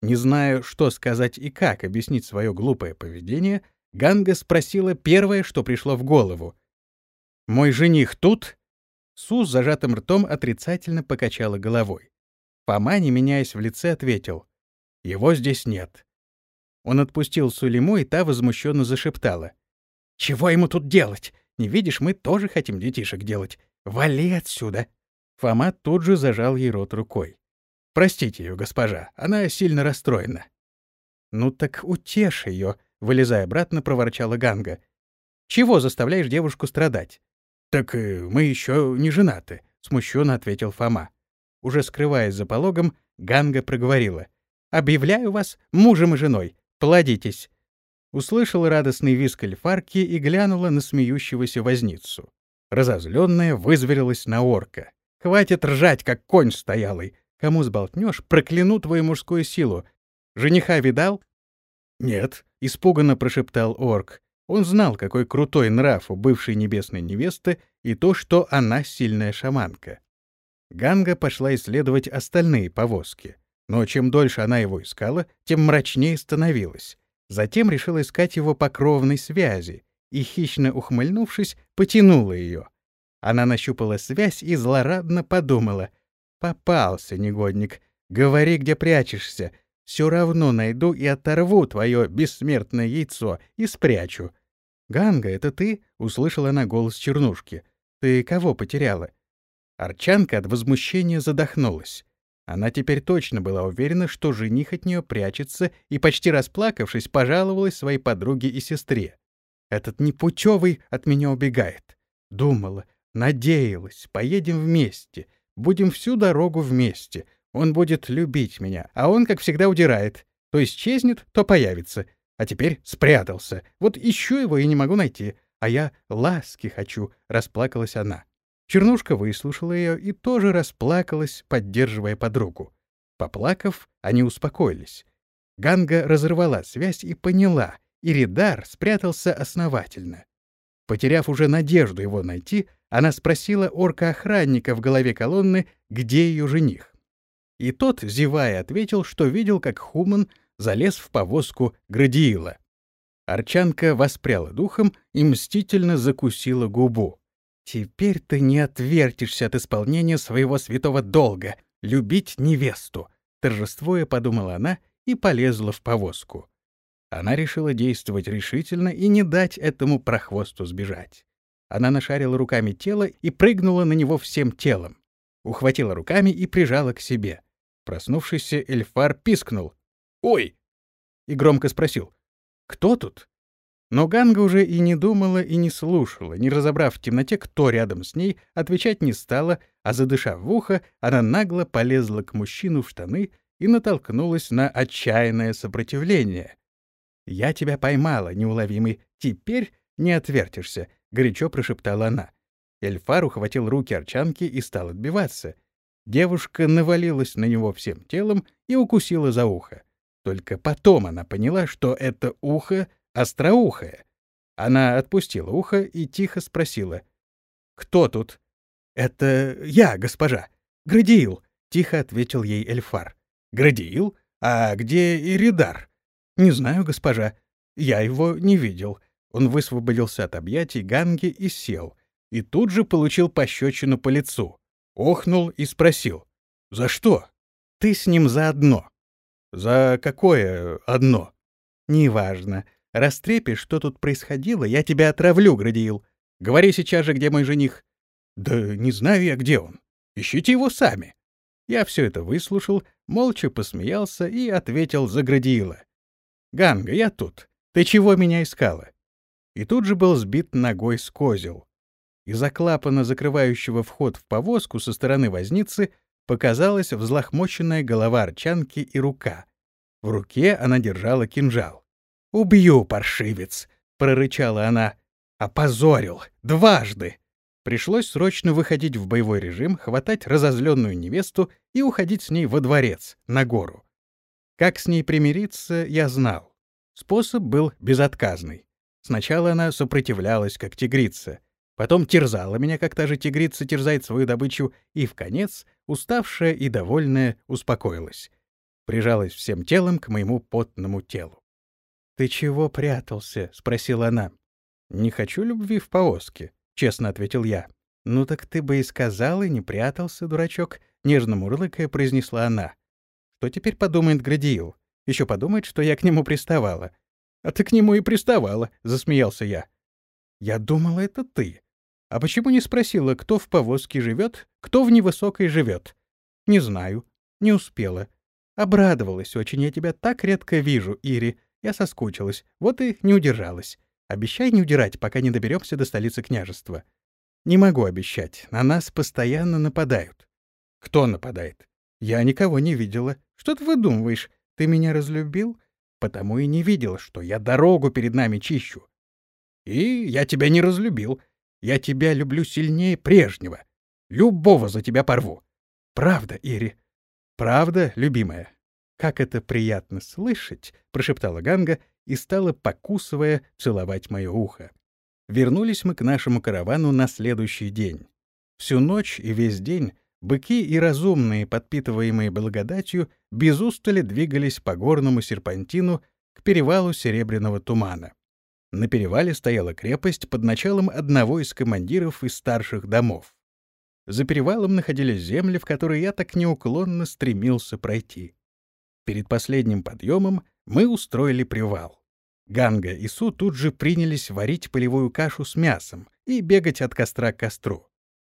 Не зная, что сказать и как объяснить свое глупое поведение, Ганга спросила первое, что пришло в голову. «Мой жених тут?» Су с зажатым ртом отрицательно покачала головой. Фома, не меняясь в лице, ответил. «Его здесь нет». Он отпустил Сулейму, и та возмущенно зашептала. «Чего ему тут делать? Не видишь, мы тоже хотим детишек делать. Вали отсюда!» Фома тут же зажал ей рот рукой. «Простите ее, госпожа, она сильно расстроена». «Ну так утешь ее», — вылезая обратно, проворчала Ганга. «Чего заставляешь девушку страдать?» «Так э, мы еще не женаты», — смущенно ответил Фома. Уже скрываясь за пологом, Ганга проговорила. «Объявляю вас мужем и женой. Плодитесь услышала радостный визг эльфарки и глянула на смеющегося возницу. Разозленная вызверилась на орка. «Хватит ржать, как конь стоялый! Кому сболтнешь, прокляну твою мужскую силу! Жениха видал?» «Нет», — испуганно прошептал орк. Он знал, какой крутой нрав у бывшей небесной невесты и то, что она сильная шаманка. Ганга пошла исследовать остальные повозки. Но чем дольше она его искала, тем мрачнее становилась. Затем решил искать его по кровной связи и, хищно ухмыльнувшись, потянула ее. Она нащупала связь и злорадно подумала. «Попался, негодник. Говори, где прячешься. Все равно найду и оторву твое бессмертное яйцо и спрячу». «Ганга, это ты?» — услышала она голос Чернушки. «Ты кого потеряла?» Арчанка от возмущения задохнулась. Она теперь точно была уверена, что жених от нее прячется, и, почти расплакавшись, пожаловалась своей подруге и сестре. «Этот непутевый от меня убегает». Думала, надеялась, поедем вместе, будем всю дорогу вместе. Он будет любить меня, а он, как всегда, удирает. То исчезнет, то появится. А теперь спрятался. Вот ищу его и не могу найти. А я ласки хочу, — расплакалась она. Чернушка выслушала ее и тоже расплакалась, поддерживая подругу. Поплакав, они успокоились. Ганга разорвала связь и поняла, Иридар спрятался основательно. Потеряв уже надежду его найти, она спросила орка-охранника в голове колонны, где ее жених. И тот, зевая, ответил, что видел, как Хуман залез в повозку Градиила. Арчанка воспряла духом и мстительно закусила губу. Теперь ты не отвертишься от исполнения своего святого долга — любить невесту, торжествуя, подумала она и полезла в повозку. Она решила действовать решительно и не дать этому прохвосту сбежать. Она нашарила руками тело и прыгнула на него всем телом. Ухватила руками и прижала к себе. Проснувшийся Эльфар пискнул. «Ой!» и громко спросил. «Кто тут?» Но Ганга уже и не думала, и не слушала, не разобрав в темноте, кто рядом с ней, отвечать не стала, а задышав в ухо, она нагло полезла к мужчину в штаны и натолкнулась на отчаянное сопротивление. «Я тебя поймала, неуловимый, теперь не отвертишься», — горячо прошептала она. Эльфар ухватил руки Арчанки и стал отбиваться. Девушка навалилась на него всем телом и укусила за ухо. Только потом она поняла, что это ухо остроухая. Она отпустила ухо и тихо спросила. «Кто тут?» «Это я, госпожа. Градиил», — тихо ответил ей Эльфар. «Градиил? А где Иридар?» «Не знаю, госпожа. Я его не видел». Он высвободился от объятий Ганги и сел. И тут же получил пощечину по лицу. Охнул и спросил. «За что?» «Ты с ним заодно». «За какое одно?» «Неважно. Растрепишь, что тут происходило, я тебя отравлю, Градиил. Говори сейчас же, где мой жених. Да не знаю я, где он. Ищите его сами. Я все это выслушал, молча посмеялся и ответил за Градиила. Ганга, я тут. Ты чего меня искала? И тут же был сбит ногой с козел. Из-за клапана, закрывающего вход в повозку со стороны возницы, показалась взлохмоченная голова арчанки и рука. В руке она держала кинжал. «Убью, паршивец!» — прорычала она. «Опозорил! Дважды!» Пришлось срочно выходить в боевой режим, хватать разозленную невесту и уходить с ней во дворец, на гору. Как с ней примириться, я знал. Способ был безотказный. Сначала она сопротивлялась, как тигрица, потом терзала меня, как та же тигрица терзает свою добычу, и, в конец, уставшая и довольная, успокоилась. Прижалась всем телом к моему потному телу. «Ты чего прятался?» — спросила она. «Не хочу любви в повозке», — честно ответил я. «Ну так ты бы и сказал, и не прятался, дурачок», — нежно мурлыкая произнесла она. «Что теперь подумает Градиил? Еще подумает, что я к нему приставала». «А ты к нему и приставала», — засмеялся я. «Я думала, это ты. А почему не спросила, кто в повозке живет, кто в невысокой живет?» «Не знаю. Не успела. Обрадовалась очень. Я тебя так редко вижу, Ири. Я соскучилась. Вот и не удержалась. Обещай не удирать, пока не доберемся до столицы княжества. Не могу обещать. На нас постоянно нападают. Кто нападает? Я никого не видела. Что ты выдумываешь? Ты меня разлюбил? Потому и не видел, что я дорогу перед нами чищу. И я тебя не разлюбил. Я тебя люблю сильнее прежнего. Любого за тебя порву. Правда, Ири? Правда, любимая? Как это приятно слышать, прошептала Ганга и стала, покусывая, целовать мое ухо. Вернулись мы к нашему каравану на следующий день. Всю ночь и весь день быки и разумные, подпитываемые благодатью, без устали двигались по горному серпантину к перевалу Серебряного тумана. На перевале стояла крепость под началом одного из командиров из старших домов. За перевалом находились земли, в которые я так неуклонно стремился пройти. Перед последним подъемом мы устроили привал. Ганга и Су тут же принялись варить полевую кашу с мясом и бегать от костра к костру.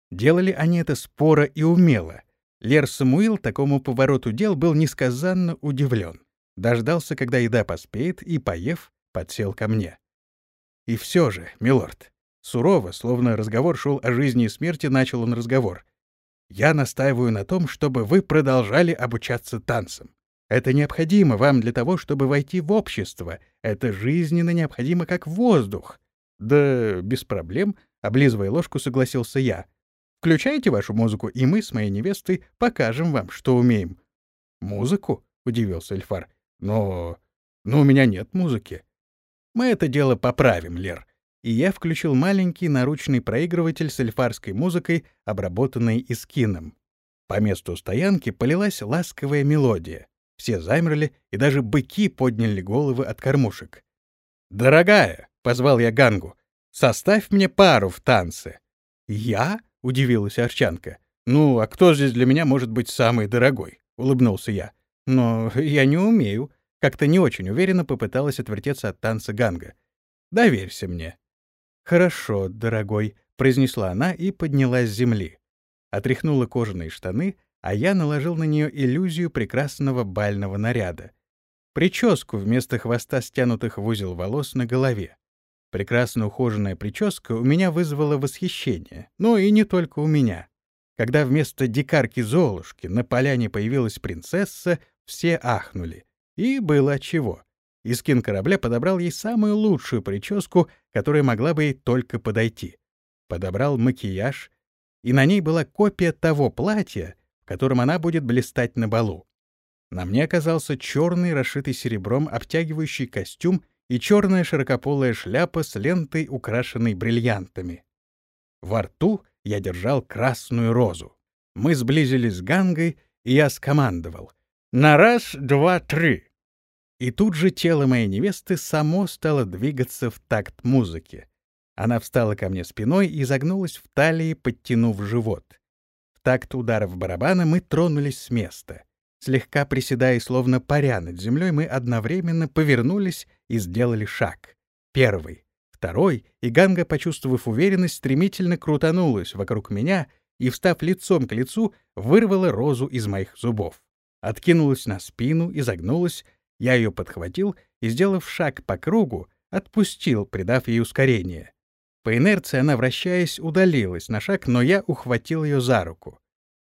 Делали они это споро и умело. Лер Самуил такому повороту дел был несказанно удивлен. Дождался, когда еда поспеет, и, поев, подсел ко мне. И все же, милорд, сурово, словно разговор шел о жизни и смерти, начал он разговор. Я настаиваю на том, чтобы вы продолжали обучаться танцам. Это необходимо вам для того, чтобы войти в общество. Это жизненно необходимо, как воздух. Да без проблем, облизывая ложку, согласился я. Включайте вашу музыку, и мы с моей невестой покажем вам, что умеем. Музыку? удивился Эльфар. Но... но у меня нет музыки. Мы это дело поправим, Лер. И я включил маленький наручный проигрыватель с эльфарской музыкой, обработанной искином. По месту стоянки полилась ласковая мелодия. Все замерли, и даже быки подняли головы от кормушек. «Дорогая!» — позвал я Гангу. «Составь мне пару в танце». «Я?» — удивилась Арчанка. «Ну, а кто здесь для меня может быть самый дорогой?» — улыбнулся я. «Но я не умею». Как-то не очень уверенно попыталась отвертеться от танца Ганга. «Доверься мне». «Хорошо, дорогой», — произнесла она и поднялась с земли. Отряхнула кожаные штаны, а я наложил на нее иллюзию прекрасного бального наряда. Прическу вместо хвоста стянутых в узел волос на голове. Прекрасно ухоженная прическа у меня вызвала восхищение, но и не только у меня. Когда вместо дикарки Золушки на поляне появилась принцесса, все ахнули. И было чего. Искин корабля подобрал ей самую лучшую прическу, которая могла бы ей только подойти. Подобрал макияж, и на ней была копия того платья, которым она будет блистать на балу. На мне оказался черный, расшитый серебром, обтягивающий костюм и черная широкополая шляпа с лентой, украшенной бриллиантами. Во рту я держал красную розу. Мы сблизились с Гангой, и я скомандовал. «На раз, два, три!» И тут же тело моей невесты само стало двигаться в такт музыки. Она встала ко мне спиной и загнулась в талии, подтянув живот такт ударов барабана мы тронулись с места. Слегка приседая, словно паря над землей, мы одновременно повернулись и сделали шаг. Первый, второй, и Ганга, почувствовав уверенность, стремительно крутанулась вокруг меня и, встав лицом к лицу, вырвала розу из моих зубов. Откинулась на спину и загнулась, я ее подхватил и, сделав шаг по кругу, отпустил, придав ей ускорение. По инерции она, вращаясь, удалилась на шаг, но я ухватил ее за руку.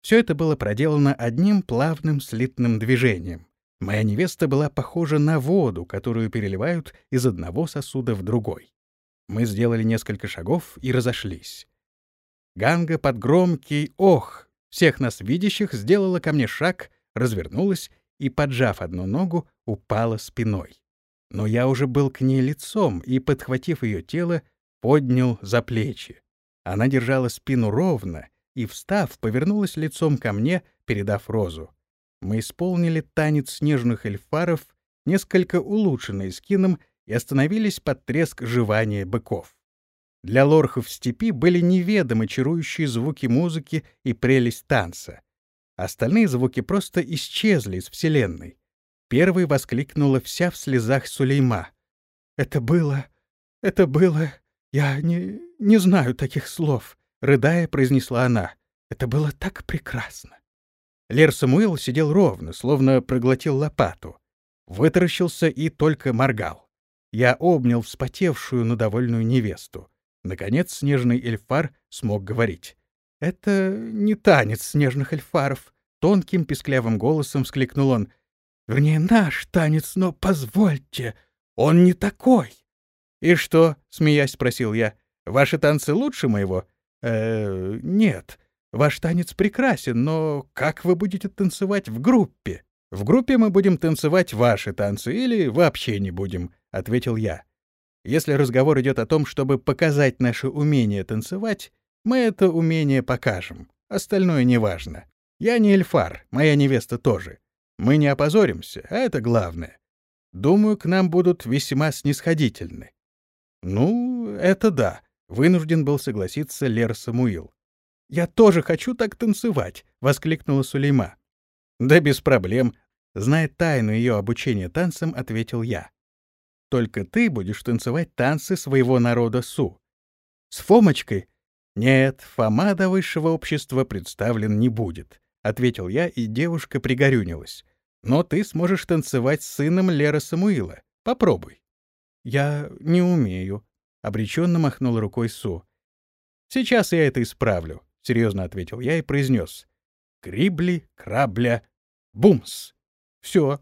Все это было проделано одним плавным слитным движением. Моя невеста была похожа на воду, которую переливают из одного сосуда в другой. Мы сделали несколько шагов и разошлись. Ганга под громкий «ох» всех нас видящих сделала ко мне шаг, развернулась и, поджав одну ногу, упала спиной. Но я уже был к ней лицом и, подхватив ее тело, поднял за плечи. Она держала спину ровно и, встав, повернулась лицом ко мне, передав розу. Мы исполнили танец снежных эльфаров, несколько улучшенный скином, и остановились под треск жевания быков. Для лорхов степи были неведомы чарующие звуки музыки и прелесть танца. Остальные звуки просто исчезли из Вселенной. Первой воскликнула вся в слезах Сулейма. «Это было... это было... я не... не знаю таких слов», — рыдая, произнесла она. «Это было так прекрасно». Лер Самуил сидел ровно, словно проглотил лопату. Вытаращился и только моргал. Я обнял вспотевшую, но довольную невесту. Наконец снежный эльфар смог говорить. «Это не танец снежных эльфаров», — тонким писклявым голосом вскликнул он. «Вернее, наш танец, но позвольте, он не такой». «И что?» — смеясь спросил я. «Ваши танцы лучше моего?» «Э, нет. Ваш танец прекрасен, но как вы будете танцевать в группе?» «В группе мы будем танцевать ваши танцы или вообще не будем», — ответил я. Если разговор идет о том, чтобы показать наше умение танцевать, мы это умение покажем. Остальное неважно. Я не эльфар, моя невеста тоже. Мы не опозоримся, а это главное. Думаю, к нам будут весьма снисходительны. Ну, это да, вынужден был согласиться Лер Самуил. Я тоже хочу так танцевать, воскликнула Сулейма. Да без проблем, зная тайну ее обучения танцам, ответил я. Только ты будешь танцевать танцы своего народа Су. С Фомочкой? Нет, Фома до высшего общества представлен не будет, — ответил я, и девушка пригорюнилась. Но ты сможешь танцевать с сыном Лера Самуила. Попробуй. Я не умею, — обреченно махнул рукой Су. Сейчас я это исправлю, — серьезно ответил я и произнес. Крибли, крабля, бумс. Все.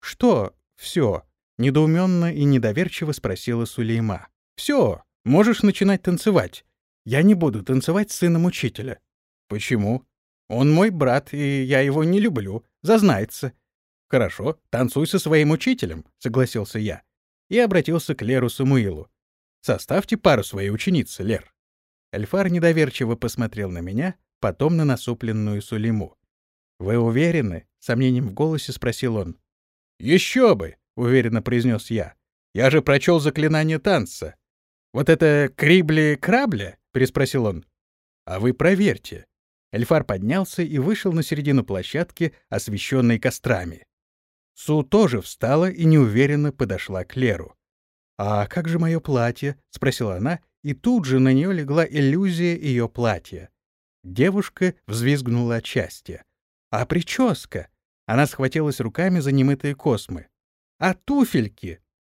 Что все? Недоуменно и недоверчиво спросила Сулейма. «Все, можешь начинать танцевать. Я не буду танцевать с сыном учителя». «Почему?» «Он мой брат, и я его не люблю. Зазнается». «Хорошо, танцуй со своим учителем», — согласился я. И обратился к Леру Самуилу. «Составьте пару своей ученицы, Лер». Эльфар недоверчиво посмотрел на меня, потом на насупленную Сулейму. «Вы уверены?» — сомнением в голосе спросил он. «Еще бы!» — уверенно произнес я. «Я же прочел заклинание танца». «Вот это крибли-крабля?» — переспросил он. «А вы проверьте». Эльфар поднялся и вышел на середину площадки, освещенной кострами. Су тоже встала и неуверенно подошла к Леру. «А как же мое платье?» — спросила она, и тут же на нее легла иллюзия ее платья. Девушка взвизгнула от счастья. «А прическа?» Она схватилась руками за немытые космы. А туфельки?